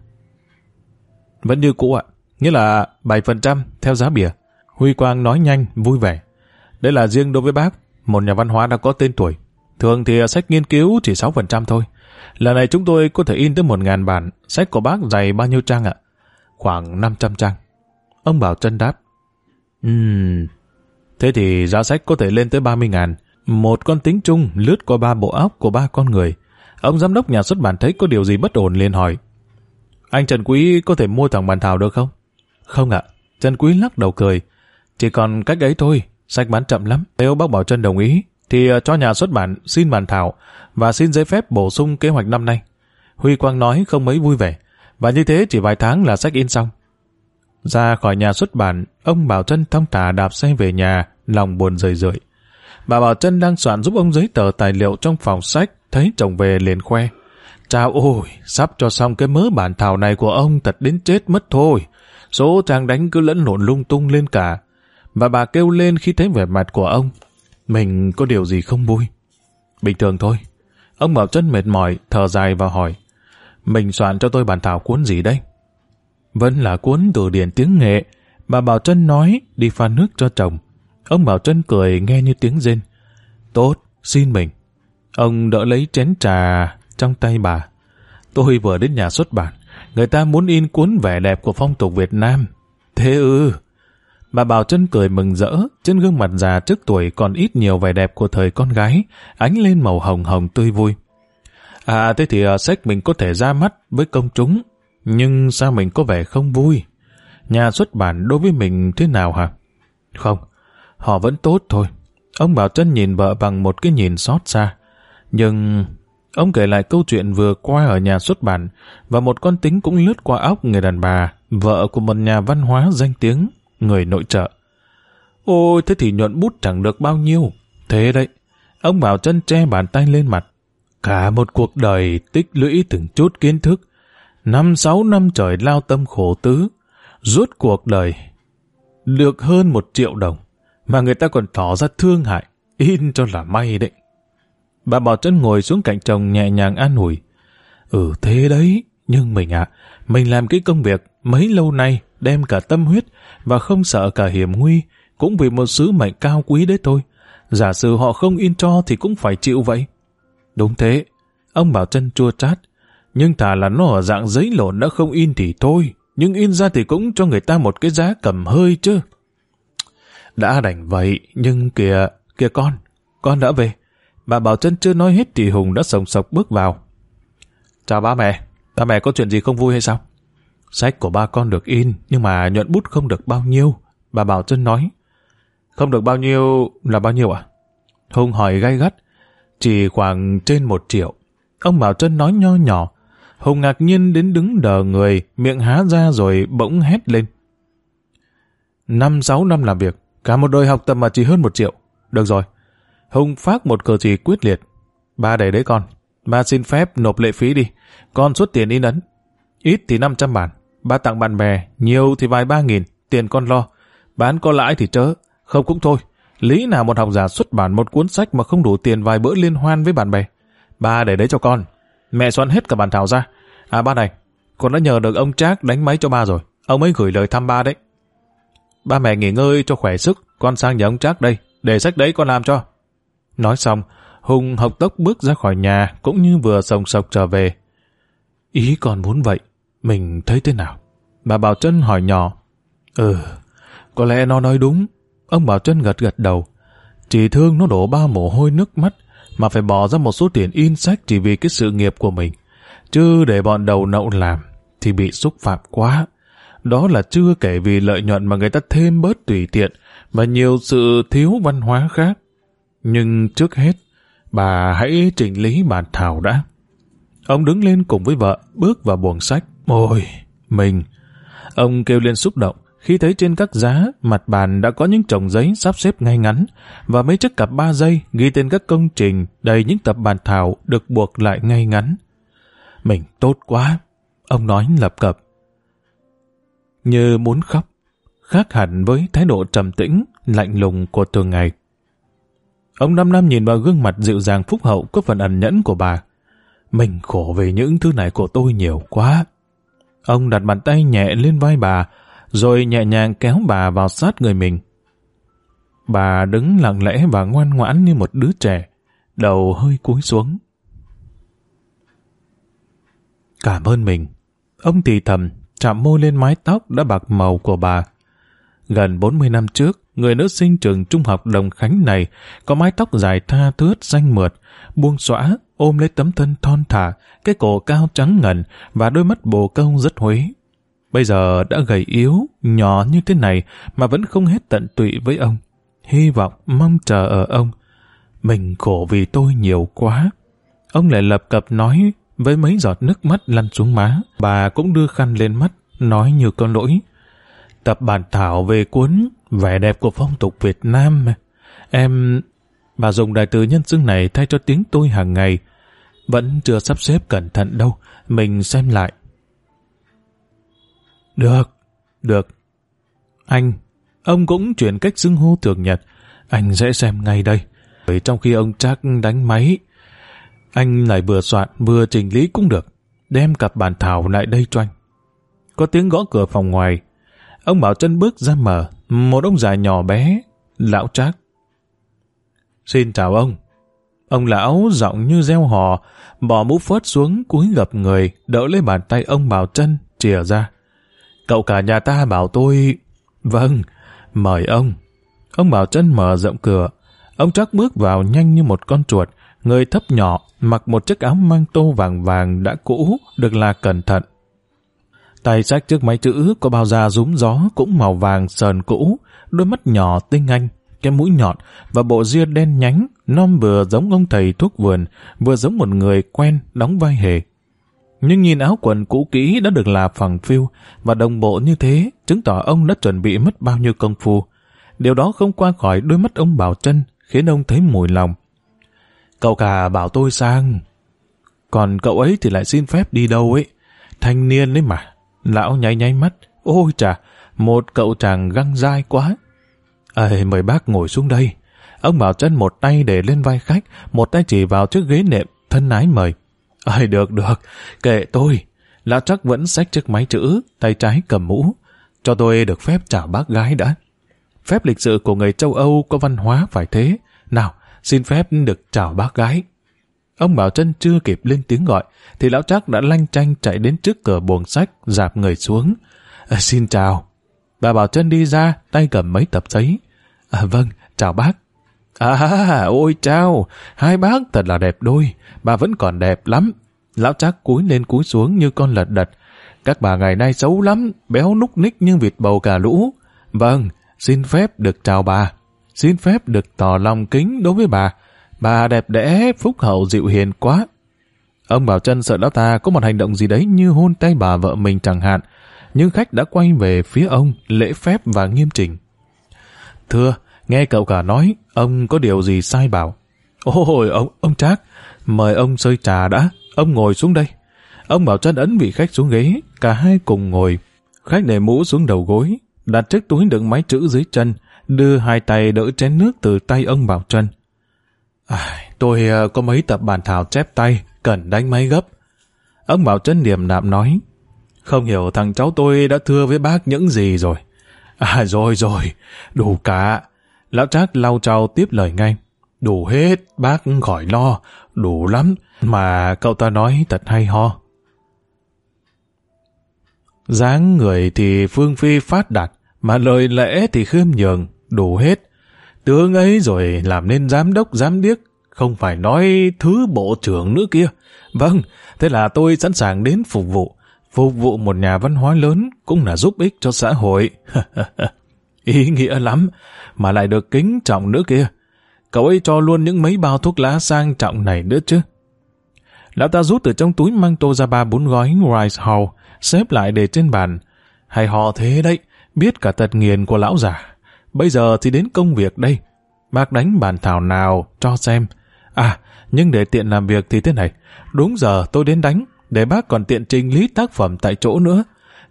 Vẫn như cũ ạ. Nghĩa là 7% theo giá bìa. Huy Quang nói nhanh, vui vẻ. Đây là riêng đối với bác, một nhà văn hóa đã có tên tuổi. Thường thì sách nghiên cứu chỉ 6% thôi. Lần này chúng tôi có thể in tới một ngàn bản. Sách của bác dày bao nhiêu trang ạ? Khoảng 500 trang. Ông Bảo Trân đáp. Ừm... Thế thì giá sách có thể lên tới 30 ngàn. Một con tính chung lướt qua ba bộ óc của ba con người. Ông giám đốc nhà xuất bản thấy có điều gì bất ổn liền hỏi. Anh Trần Quý có thể mua thằng bàn thảo được không? Không ạ. Trần Quý lắc đầu cười. Chỉ còn cách ấy thôi. Sách bán chậm lắm. Nếu bác Bảo Trân đồng ý, thì ờ, cho nhà xuất bản xin bàn thảo và xin giấy phép bổ sung kế hoạch năm nay. Huy Quang nói không mấy vui vẻ, và như thế chỉ vài tháng là sách in xong. Ra khỏi nhà xuất bản, ông Bảo Trân thông thả đạp xe về nhà, lòng buồn rười rượi. Bà Bảo Trân đang soạn giúp ông giấy tờ tài liệu trong phòng sách, thấy chồng về liền khoe. Chào ôi, sắp cho xong cái mớ bản thảo này của ông thật đến chết mất thôi. Số trang đánh cứ lẫn lộn lung tung lên cả. Và bà kêu lên khi thấy vẻ mặt của ông. Mình có điều gì không vui? Bình thường thôi. Ông Bảo chân mệt mỏi, thở dài và hỏi. Mình soạn cho tôi bản thảo cuốn gì đây? Vẫn là cuốn từ điển tiếng nghệ, Bà Bảo Trân nói đi pha nước cho chồng. Ông Bảo Trân cười nghe như tiếng rên. Tốt, xin mình. Ông đỡ lấy chén trà trong tay bà. Tôi vừa đến nhà xuất bản. Người ta muốn in cuốn vẻ đẹp của phong tục Việt Nam. Thế ư? Bà Bảo Trân cười mừng rỡ, trên gương mặt già trước tuổi còn ít nhiều vẻ đẹp của thời con gái, ánh lên màu hồng hồng tươi vui. À thế thì uh, sách mình có thể ra mắt với công chúng, nhưng sao mình có vẻ không vui? Nhà xuất bản đối với mình thế nào hả? Không, họ vẫn tốt thôi. Ông Bảo Trân nhìn vợ bằng một cái nhìn xót xa. Nhưng ông kể lại câu chuyện vừa qua ở nhà xuất bản và một con tính cũng lướt qua óc người đàn bà, vợ của một nhà văn hóa danh tiếng, người nội trợ. Ôi, thế thì nhuận bút chẳng được bao nhiêu. Thế đấy, ông Bảo Trân che bàn tay lên mặt. Cả một cuộc đời tích lũy từng chút kiến thức, năm sáu năm trời lao tâm khổ tứ, rút cuộc đời được hơn một triệu đồng, mà người ta còn tỏ ra thương hại, in cho là may đấy. Bà Bảo chân ngồi xuống cạnh chồng nhẹ nhàng an ủi. Ừ thế đấy, nhưng mình ạ, mình làm cái công việc mấy lâu nay đem cả tâm huyết và không sợ cả hiểm nguy, cũng vì một sứ mệnh cao quý đấy thôi. Giả sử họ không in cho thì cũng phải chịu vậy. Đúng thế, ông Bảo chân chua chát, nhưng thà là nó ở dạng giấy lộn đã không in thì thôi, nhưng in ra thì cũng cho người ta một cái giá cầm hơi chứ. Đã đành vậy, nhưng kìa, kìa con, con đã về. Bà Bảo Trân chưa nói hết thì Hùng đã sồng sọc bước vào. Chào ba mẹ, ba mẹ có chuyện gì không vui hay sao? Sách của ba con được in, nhưng mà nhuận bút không được bao nhiêu. Bà Bảo Trân nói. Không được bao nhiêu là bao nhiêu à? Hùng hỏi gay gắt. Chỉ khoảng trên một triệu. Ông Bảo Trân nói nho nhỏ. Hùng ngạc nhiên đến đứng đờ người, miệng há ra rồi bỗng hét lên. Năm sáu năm làm việc, cả một đời học tập mà chỉ hơn một triệu. Được rồi. Hùng phát một cờ chỉ quyết liệt. Ba để đấy con. Ba xin phép nộp lệ phí đi. Con xuất tiền in ấn. Ít thì 500 bản. Ba tặng bạn bè, nhiều thì vài ba nghìn, tiền con lo. Bán có lãi thì chớ, không cũng thôi. Lý nào một học giả xuất bản một cuốn sách mà không đủ tiền vài bữa liên hoan với bạn bè. Ba để đấy cho con. Mẹ xoắn hết cả bản thảo ra. À ba này, con đã nhờ được ông Trác đánh máy cho ba rồi. Ông ấy gửi lời thăm ba đấy. Ba mẹ nghỉ ngơi cho khỏe sức, con sang nhà ông Trác đây. Để sách đấy con làm cho. Nói xong, Hùng học tốc bước ra khỏi nhà cũng như vừa sồng sộc trở về. Ý còn muốn vậy, mình thấy thế nào? Bà Bảo Trân hỏi nhỏ. Ừ, có lẽ nó nói đúng. Ông Bảo Trân gật gật đầu. Chỉ thương nó đổ ba mồ hôi nước mắt mà phải bỏ ra một số tiền in sách chỉ vì cái sự nghiệp của mình. Chứ để bọn đầu nậu làm thì bị xúc phạm quá. Đó là chưa kể vì lợi nhuận mà người ta thêm bớt tùy tiện và nhiều sự thiếu văn hóa khác. Nhưng trước hết, bà hãy chỉnh lý bản thảo đã. Ông đứng lên cùng với vợ, bước vào buồng sách. Ôi, mình! Ông kêu lên xúc động khi thấy trên các giá, mặt bàn đã có những chồng giấy sắp xếp ngay ngắn và mấy chiếc cặp ba giây ghi tên các công trình đầy những tập bản thảo được buộc lại ngay ngắn. Mình tốt quá! Ông nói lập cập. Như muốn khóc, khác hẳn với thái độ trầm tĩnh, lạnh lùng của thường ngày. Ông năm năm nhìn vào gương mặt dịu dàng phúc hậu có phần ẩn nhẫn của bà. Mình khổ về những thứ này của tôi nhiều quá. Ông đặt bàn tay nhẹ lên vai bà, rồi nhẹ nhàng kéo bà vào sát người mình. Bà đứng lặng lẽ và ngoan ngoãn như một đứa trẻ, đầu hơi cúi xuống. Cảm ơn mình. Ông thì thầm, chạm môi lên mái tóc đã bạc màu của bà. Gần 40 năm trước, người nữ sinh trường trung học Đồng Khánh này có mái tóc dài tha thướt xanh mượt, buông xõa, ôm lấy tấm thân thon thả, cái cổ cao trắng ngần và đôi mắt bồ câu rất huế. Bây giờ đã gầy yếu, nhỏ như thế này mà vẫn không hết tận tụy với ông. Hy vọng, mong chờ ở ông. Mình khổ vì tôi nhiều quá. Ông lại lập cập nói với mấy giọt nước mắt lăn xuống má. Bà cũng đưa khăn lên mắt, nói như con lỗi. Tập bản thảo về cuốn Vẻ đẹp của phong tục Việt Nam. Em... Bà dùng đại từ nhân xưng này thay cho tiếng tôi hàng ngày. Vẫn chưa sắp xếp cẩn thận đâu. Mình xem lại. Được, được. Anh, ông cũng chuyển cách xưng hô thường nhật. Anh sẽ xem ngay đây. Bởi trong khi ông chắc đánh máy, anh lại vừa soạn vừa chỉnh lý cũng được. Đem cặp bản thảo lại đây cho anh. Có tiếng gõ cửa phòng ngoài. Ông Bảo chân bước ra mở, một ông già nhỏ bé, lão trác. Xin chào ông. Ông lão giọng như reo hò, bỏ mũ phớt xuống cúi gập người, đỡ lấy bàn tay ông Bảo chân, chìa ra. Cậu cả nhà ta bảo tôi... Vâng, mời ông. Ông Bảo chân mở rộng cửa. Ông chắc bước vào nhanh như một con chuột, người thấp nhỏ, mặc một chiếc áo mang tô vàng vàng đã cũ, được là cẩn thận. Tay sách trước máy chữ có bao da rúm gió cũng màu vàng sờn cũ, đôi mắt nhỏ tinh anh, cái mũi nhọn và bộ ria đen nhánh, non vừa giống ông thầy thuốc vườn, vừa giống một người quen đóng vai hề. Nhưng nhìn áo quần cũ kỹ đã được là phẳng phiu và đồng bộ như thế, chứng tỏ ông đã chuẩn bị mất bao nhiêu công phu. Điều đó không qua khỏi đôi mắt ông Bảo chân, khiến ông thấy mùi lòng. Cậu cả bảo tôi sang. Còn cậu ấy thì lại xin phép đi đâu ấy. Thanh niên đấy mà. Lão nháy nháy mắt. Ôi chà, một cậu chàng găng dai quá. Ê, mời bác ngồi xuống đây. Ông Bảo chân một tay để lên vai khách, một tay chỉ vào chiếc ghế nệm, thân ái mời. Ê, được, được, kệ tôi. Lão chắc vẫn xách chiếc máy chữ, tay trái cầm mũ. Cho tôi được phép chào bác gái đã. Phép lịch sự của người châu Âu có văn hóa phải thế. Nào, xin phép được chào bác gái. Ông Bảo Trân chưa kịp lên tiếng gọi, thì lão trác đã lanh chanh chạy đến trước cửa buồng sách, dạp người xuống. À, xin chào. Bà Bảo Trân đi ra, tay cầm mấy tập giấy. À, vâng, chào bác. À, ôi chào, hai bác thật là đẹp đôi, bà vẫn còn đẹp lắm. Lão trác cúi lên cúi xuống như con lật đật. Các bà ngày nay xấu lắm, béo núc ních như vịt bầu cả lũ. Vâng, xin phép được chào bà. Xin phép được tỏ lòng kính đối với bà. Bà đẹp đẽ, phúc hậu dịu hiền quá. Ông Bảo Trân sợ lão ta có một hành động gì đấy như hôn tay bà vợ mình chẳng hạn. Nhưng khách đã quay về phía ông, lễ phép và nghiêm chỉnh. Thưa, nghe cậu cả nói, ông có điều gì sai bảo. Ôi, ông, ông Trác, mời ông sơi trà đã, ông ngồi xuống đây. Ông Bảo Trân ấn vị khách xuống ghế, cả hai cùng ngồi. Khách để mũ xuống đầu gối, đặt chiếc túi đựng máy chữ dưới chân, đưa hai tay đỡ chén nước từ tay ông Bảo Trân. À, tôi ờ, có mấy tập bản thảo chép tay, cần đánh máy gấp. Ông Bảo Trân điềm đạm nói, không hiểu thằng cháu tôi đã thưa với bác những gì rồi. À rồi rồi, đủ cả. Lão Trác lau trao tiếp lời ngay. Đủ hết, bác khỏi lo, đủ lắm, mà cậu ta nói thật hay ho. dáng người thì phương phi phát đạt, mà lời lẽ thì khiêm nhường, đủ hết. Tướng ấy rồi làm nên giám đốc giám điếc, không phải nói thứ bộ trưởng nữa kia. Vâng, thế là tôi sẵn sàng đến phục vụ. Phục vụ một nhà văn hóa lớn cũng là giúp ích cho xã hội. Ý nghĩa lắm, mà lại được kính trọng nữa kia. Cậu ấy cho luôn những mấy bao thuốc lá sang trọng này nữa chứ. Lão ta rút từ trong túi mang tô ra ba bốn gói Rice Hall, xếp lại để trên bàn. Hay họ thế đấy, biết cả tật nghiền của lão già. Bây giờ thì đến công việc đây. Bác đánh bàn thảo nào cho xem. À, nhưng để tiện làm việc thì thế này. Đúng giờ tôi đến đánh, để bác còn tiện trình lý tác phẩm tại chỗ nữa.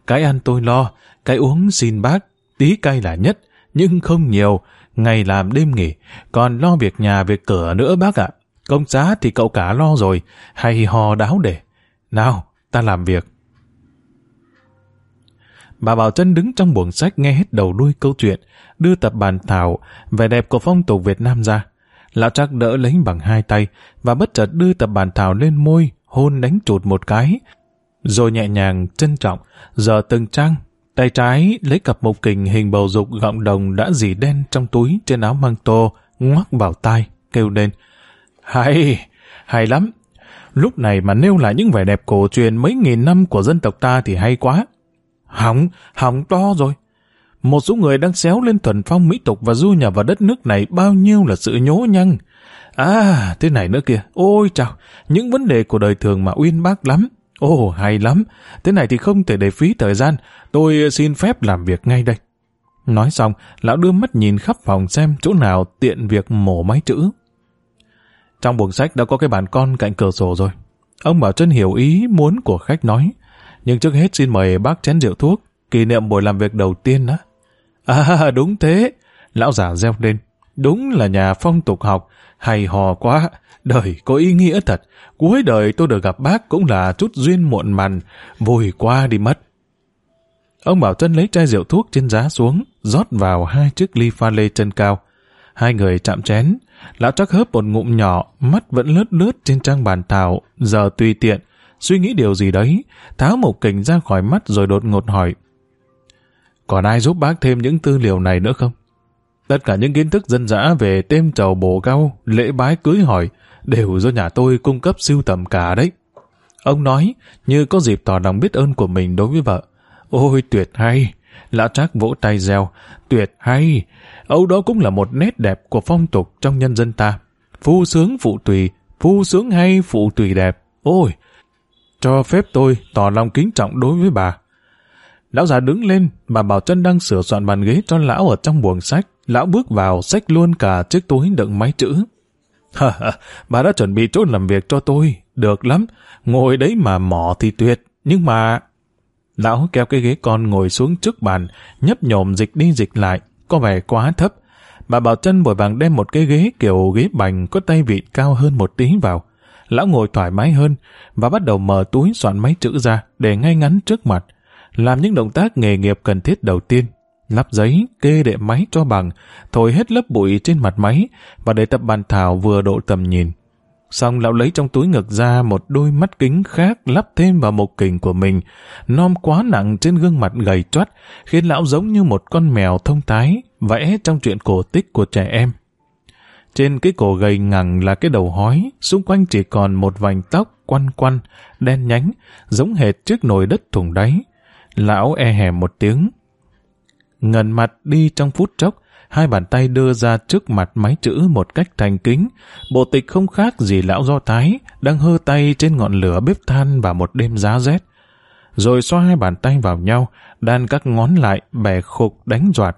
Cái ăn tôi lo, cái uống xin bác, tí cay là nhất, nhưng không nhiều, ngày làm đêm nghỉ, còn lo việc nhà việc cửa nữa bác ạ. Công giá thì cậu cả lo rồi, hay hò đáo để. Nào, ta làm việc. Bà Bảo Trân đứng trong buồng sách nghe hết đầu đuôi câu chuyện, đưa tập bàn thảo, vẻ đẹp của phong tục Việt Nam ra. Lão trác đỡ lấy bằng hai tay và bất chợt đưa tập bàn thảo lên môi, hôn đánh chụt một cái. Rồi nhẹ nhàng, trân trọng, giờ từng trang, tay trái lấy cặp mộc kình hình bầu dục gọng đồng đã dì đen trong túi trên áo măng tô, ngoắc vào tai, kêu lên. Hay, hay lắm. Lúc này mà nêu lại những vẻ đẹp cổ truyền mấy nghìn năm của dân tộc ta thì hay quá. Hỏng, hỏng to rồi. Một số người đang xéo lên thuần phong mỹ tục và du nhập vào đất nước này bao nhiêu là sự nhố nhăng. À, thế này nữa kìa. Ôi chào, những vấn đề của đời thường mà uyên bác lắm. Ồ, hay lắm. Thế này thì không thể để phí thời gian. Tôi xin phép làm việc ngay đây. Nói xong, lão đưa mắt nhìn khắp phòng xem chỗ nào tiện việc mổ máy chữ. Trong buồng sách đã có cái bàn con cạnh cửa sổ rồi. Ông Bảo Trân hiểu ý muốn của khách nói. Nhưng trước hết xin mời bác chén rượu thuốc, kỷ niệm buổi làm việc đầu tiên đó. À đúng thế, lão già reo lên. Đúng là nhà phong tục học, hay hò quá, đời có ý nghĩa thật. Cuối đời tôi được gặp bác cũng là chút duyên muộn màn, vui qua đi mất. Ông Bảo Trân lấy chai rượu thuốc trên giá xuống, rót vào hai chiếc ly pha lê chân cao. Hai người chạm chén, lão chắc hớp một ngụm nhỏ, mắt vẫn lướt lướt trên trang bàn thảo, giờ tùy tiện, suy nghĩ điều gì đấy, tháo một kình ra khỏi mắt rồi đột ngột hỏi. Còn ai giúp bác thêm những tư liệu này nữa không? Tất cả những kiến thức dân dã về tem trầu bổ cao, lễ bái cưới hỏi, đều do nhà tôi cung cấp siêu tầm cả đấy. Ông nói, như có dịp tỏ lòng biết ơn của mình đối với vợ. Ôi tuyệt hay! Lão Trác vỗ tay reo, tuyệt hay! Âu đó cũng là một nét đẹp của phong tục trong nhân dân ta. Phu sướng phụ tùy, phu sướng hay phụ tùy đẹp. Ôi! Cho phép tôi tỏ lòng kính trọng đối với bà. Lão già đứng lên, bà Bảo Trân đang sửa soạn bàn ghế cho lão ở trong buồng sách. Lão bước vào, xách luôn cả chiếc túi đựng máy chữ. Ha ha, bà đã chuẩn bị chỗ làm việc cho tôi. Được lắm, ngồi đấy mà mỏ thì tuyệt. Nhưng mà... Lão kéo cái ghế con ngồi xuống trước bàn, nhấp nhổm dịch đi dịch lại, có vẻ quá thấp. Bà Bảo Trân bồi vàng đem một cái ghế kiểu ghế bành có tay vịt cao hơn một tí vào. Lão ngồi thoải mái hơn và bắt đầu mở túi soạn máy chữ ra để ngay ngắn trước mặt, làm những động tác nghề nghiệp cần thiết đầu tiên. Lắp giấy, kê đệm máy cho bằng, thổi hết lớp bụi trên mặt máy và để tập bàn thảo vừa độ tầm nhìn. Xong lão lấy trong túi ngực ra một đôi mắt kính khác lắp thêm vào một kình của mình, nom quá nặng trên gương mặt gầy choắt, khiến lão giống như một con mèo thông tái, vẽ trong chuyện cổ tích của trẻ em. Trên cái cổ gầy ngẳng là cái đầu hói, xung quanh chỉ còn một vành tóc quăn quăn, đen nhánh, giống hệt chiếc nồi đất thùng đáy. Lão e hèm một tiếng. Ngần mặt đi trong phút chốc, hai bàn tay đưa ra trước mặt máy chữ một cách thành kính. Bộ tịch không khác gì lão do thái, đang hơ tay trên ngọn lửa bếp than vào một đêm giá rét. Rồi xoa hai bàn tay vào nhau, đan các ngón lại, bẻ khục đánh doạt.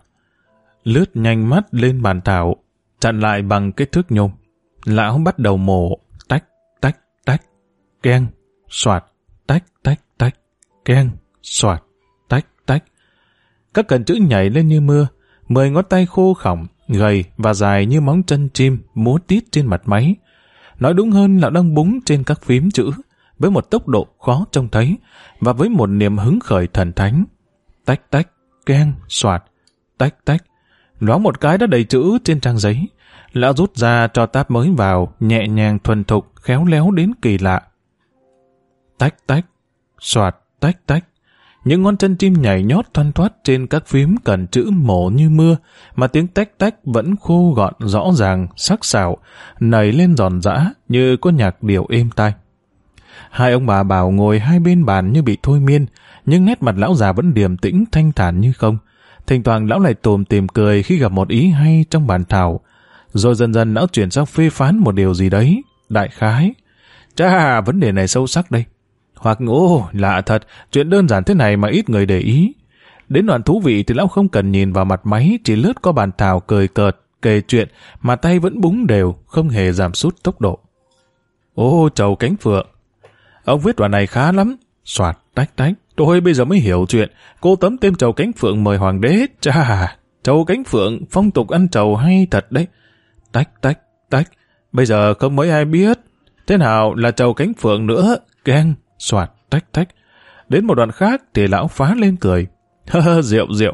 Lướt nhanh mắt lên bàn thảo, chặn lại bằng cái thước nhôm. Lão bắt đầu mổ, tách, tách, tách, keng, soạt, tách, tách, tách, keng, soạt, tách, tách. Các cần chữ nhảy lên như mưa, mười ngón tay khô khỏng, gầy và dài như móng chân chim múa tít trên mặt máy. Nói đúng hơn là đang búng trên các phím chữ, với một tốc độ khó trông thấy và với một niềm hứng khởi thần thánh. Tách tách, keng, soạt, tách tách. Loáng một cái đã đầy chữ trên trang giấy. Lão rút ra cho táp mới vào, nhẹ nhàng thuần thục, khéo léo đến kỳ lạ. Tách tách, soạt, tách tách. Những ngón chân chim nhảy nhót thoăn thoát trên các phím cần chữ mổ như mưa, mà tiếng tách tách vẫn khô gọn rõ ràng, sắc sảo, nảy lên giòn giã như có nhạc điệu êm tai. Hai ông bà bảo ngồi hai bên bàn như bị thôi miên, nhưng nét mặt lão già vẫn điềm tĩnh thanh thản như không. Thỉnh thoảng lão lại tùm tìm cười khi gặp một ý hay trong bàn thảo, rồi dần dần lão chuyển sang phê phán một điều gì đấy, đại khái. Chà, vấn đề này sâu sắc đây. Hoặc, ô, lạ thật, chuyện đơn giản thế này mà ít người để ý. Đến đoạn thú vị thì lão không cần nhìn vào mặt máy, chỉ lướt qua bàn thảo cười cợt, kể chuyện, mà tay vẫn búng đều, không hề giảm sút tốc độ. Ô, trầu cánh phượng. Ông viết đoạn này khá lắm. Soạt, tách tách. Tôi bây giờ mới hiểu chuyện. Cô tấm tên trầu cánh phượng mời hoàng đế. Chà, trầu cánh phượng, phong tục ăn trầu hay thật đấy. Tách, tách, tách. Bây giờ không mấy ai biết. Thế nào là trầu cánh phượng nữa? Keng, soạt, tách, tách. Đến một đoạn khác thì lão phá lên cười. Hơ hơ, rượu, rượu.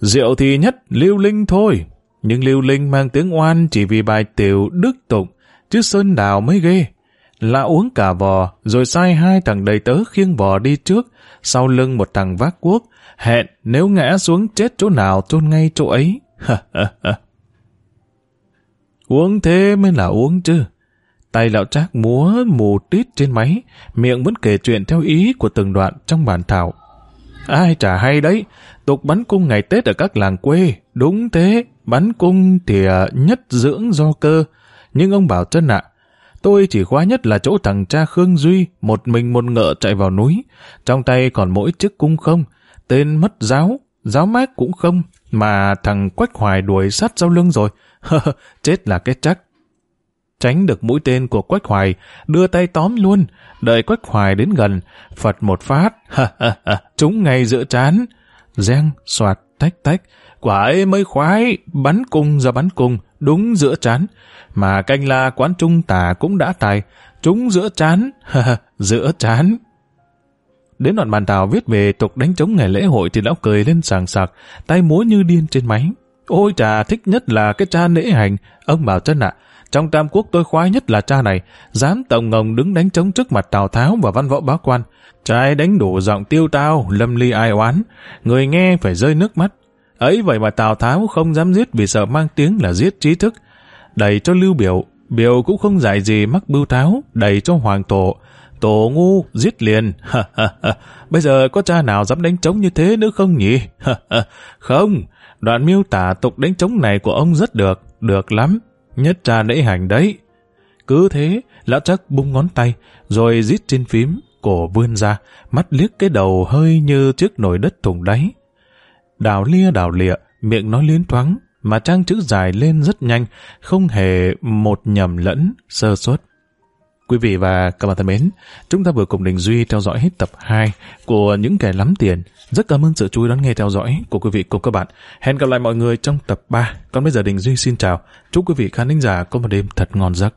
Rượu thì nhất lưu linh thôi. Nhưng lưu linh mang tiếng oan chỉ vì bài tiểu đức tụng, chứ sơn đào mới ghê. Lão uống cả vò, rồi sai hai thằng đầy tớ khiêng vò đi trước, sau lưng một thằng vác cuốc, hẹn nếu ngã xuống chết chỗ nào chôn ngay chỗ ấy. uống thế mới là uống chứ. Tay lão trác múa mù tít trên máy, miệng vẫn kể chuyện theo ý của từng đoạn trong bản thảo. Ai chả hay đấy, tục bắn cung ngày Tết ở các làng quê, đúng thế, bắn cung thì à, nhất dưỡng do cơ. Nhưng ông bảo chân ạ, tôi chỉ khoái nhất là chỗ thằng cha Khương Duy, một mình một ngựa chạy vào núi, trong tay còn mỗi chiếc cung không, tên mất giáo, giáo mát cũng không, mà thằng Quách Hoài đuổi sát sau lưng rồi, chết là cái chắc. Tránh được mũi tên của Quách Hoài, đưa tay tóm luôn, đợi Quách Hoài đến gần, phật một phát, chúng ngay giữa chán. Giang, soạt, tách tách, quả ấy mới khoái, bắn cung ra bắn cung, đúng giữa chán. Mà canh la quán trung tà cũng đã tài, trúng giữa chán, giữa chán. Đến đoạn bàn tàu viết về tục đánh trống ngày lễ hội thì lão cười lên sàng sạc, tay múa như điên trên máy. Ôi trà thích nhất là cái cha lễ hành. Ông bảo chân ạ, trong Tam Quốc tôi khoái nhất là cha này, dám tổng ngồng đứng đánh trống trước mặt Tào Tháo và văn võ bá quan. Trai đánh đủ giọng tiêu tao, lâm ly ai oán, người nghe phải rơi nước mắt. Ấy vậy mà Tào Tháo không dám giết vì sợ mang tiếng là giết trí thức. Đẩy cho Lưu Biểu, Biểu cũng không dạy gì mắc bưu tháo, đẩy cho Hoàng Tổ. Tổ ngu, giết liền. Bây giờ có cha nào dám đánh trống như thế nữa không nhỉ? không, đoạn miêu tả tục đánh trống này của ông rất được, được lắm. Nhất cha lễ hành đấy. Cứ thế, lão chắc bung ngón tay, rồi giết trên phím, cổ vươn ra, mắt liếc cái đầu hơi như chiếc nồi đất thùng đáy. Đào lia đào lịa, miệng nói liến thoáng, mà trang chữ dài lên rất nhanh, không hề một nhầm lẫn, sơ suất. Quý vị và các bạn thân mến, chúng ta vừa cùng Đình Duy theo dõi hết tập 2 của Những kẻ lắm tiền. Rất cảm ơn sự chú ý đón nghe theo dõi của quý vị cùng các bạn. Hẹn gặp lại mọi người trong tập 3. Còn bây giờ Đình Duy xin chào. Chúc quý vị khán thính giả có một đêm thật ngon giấc.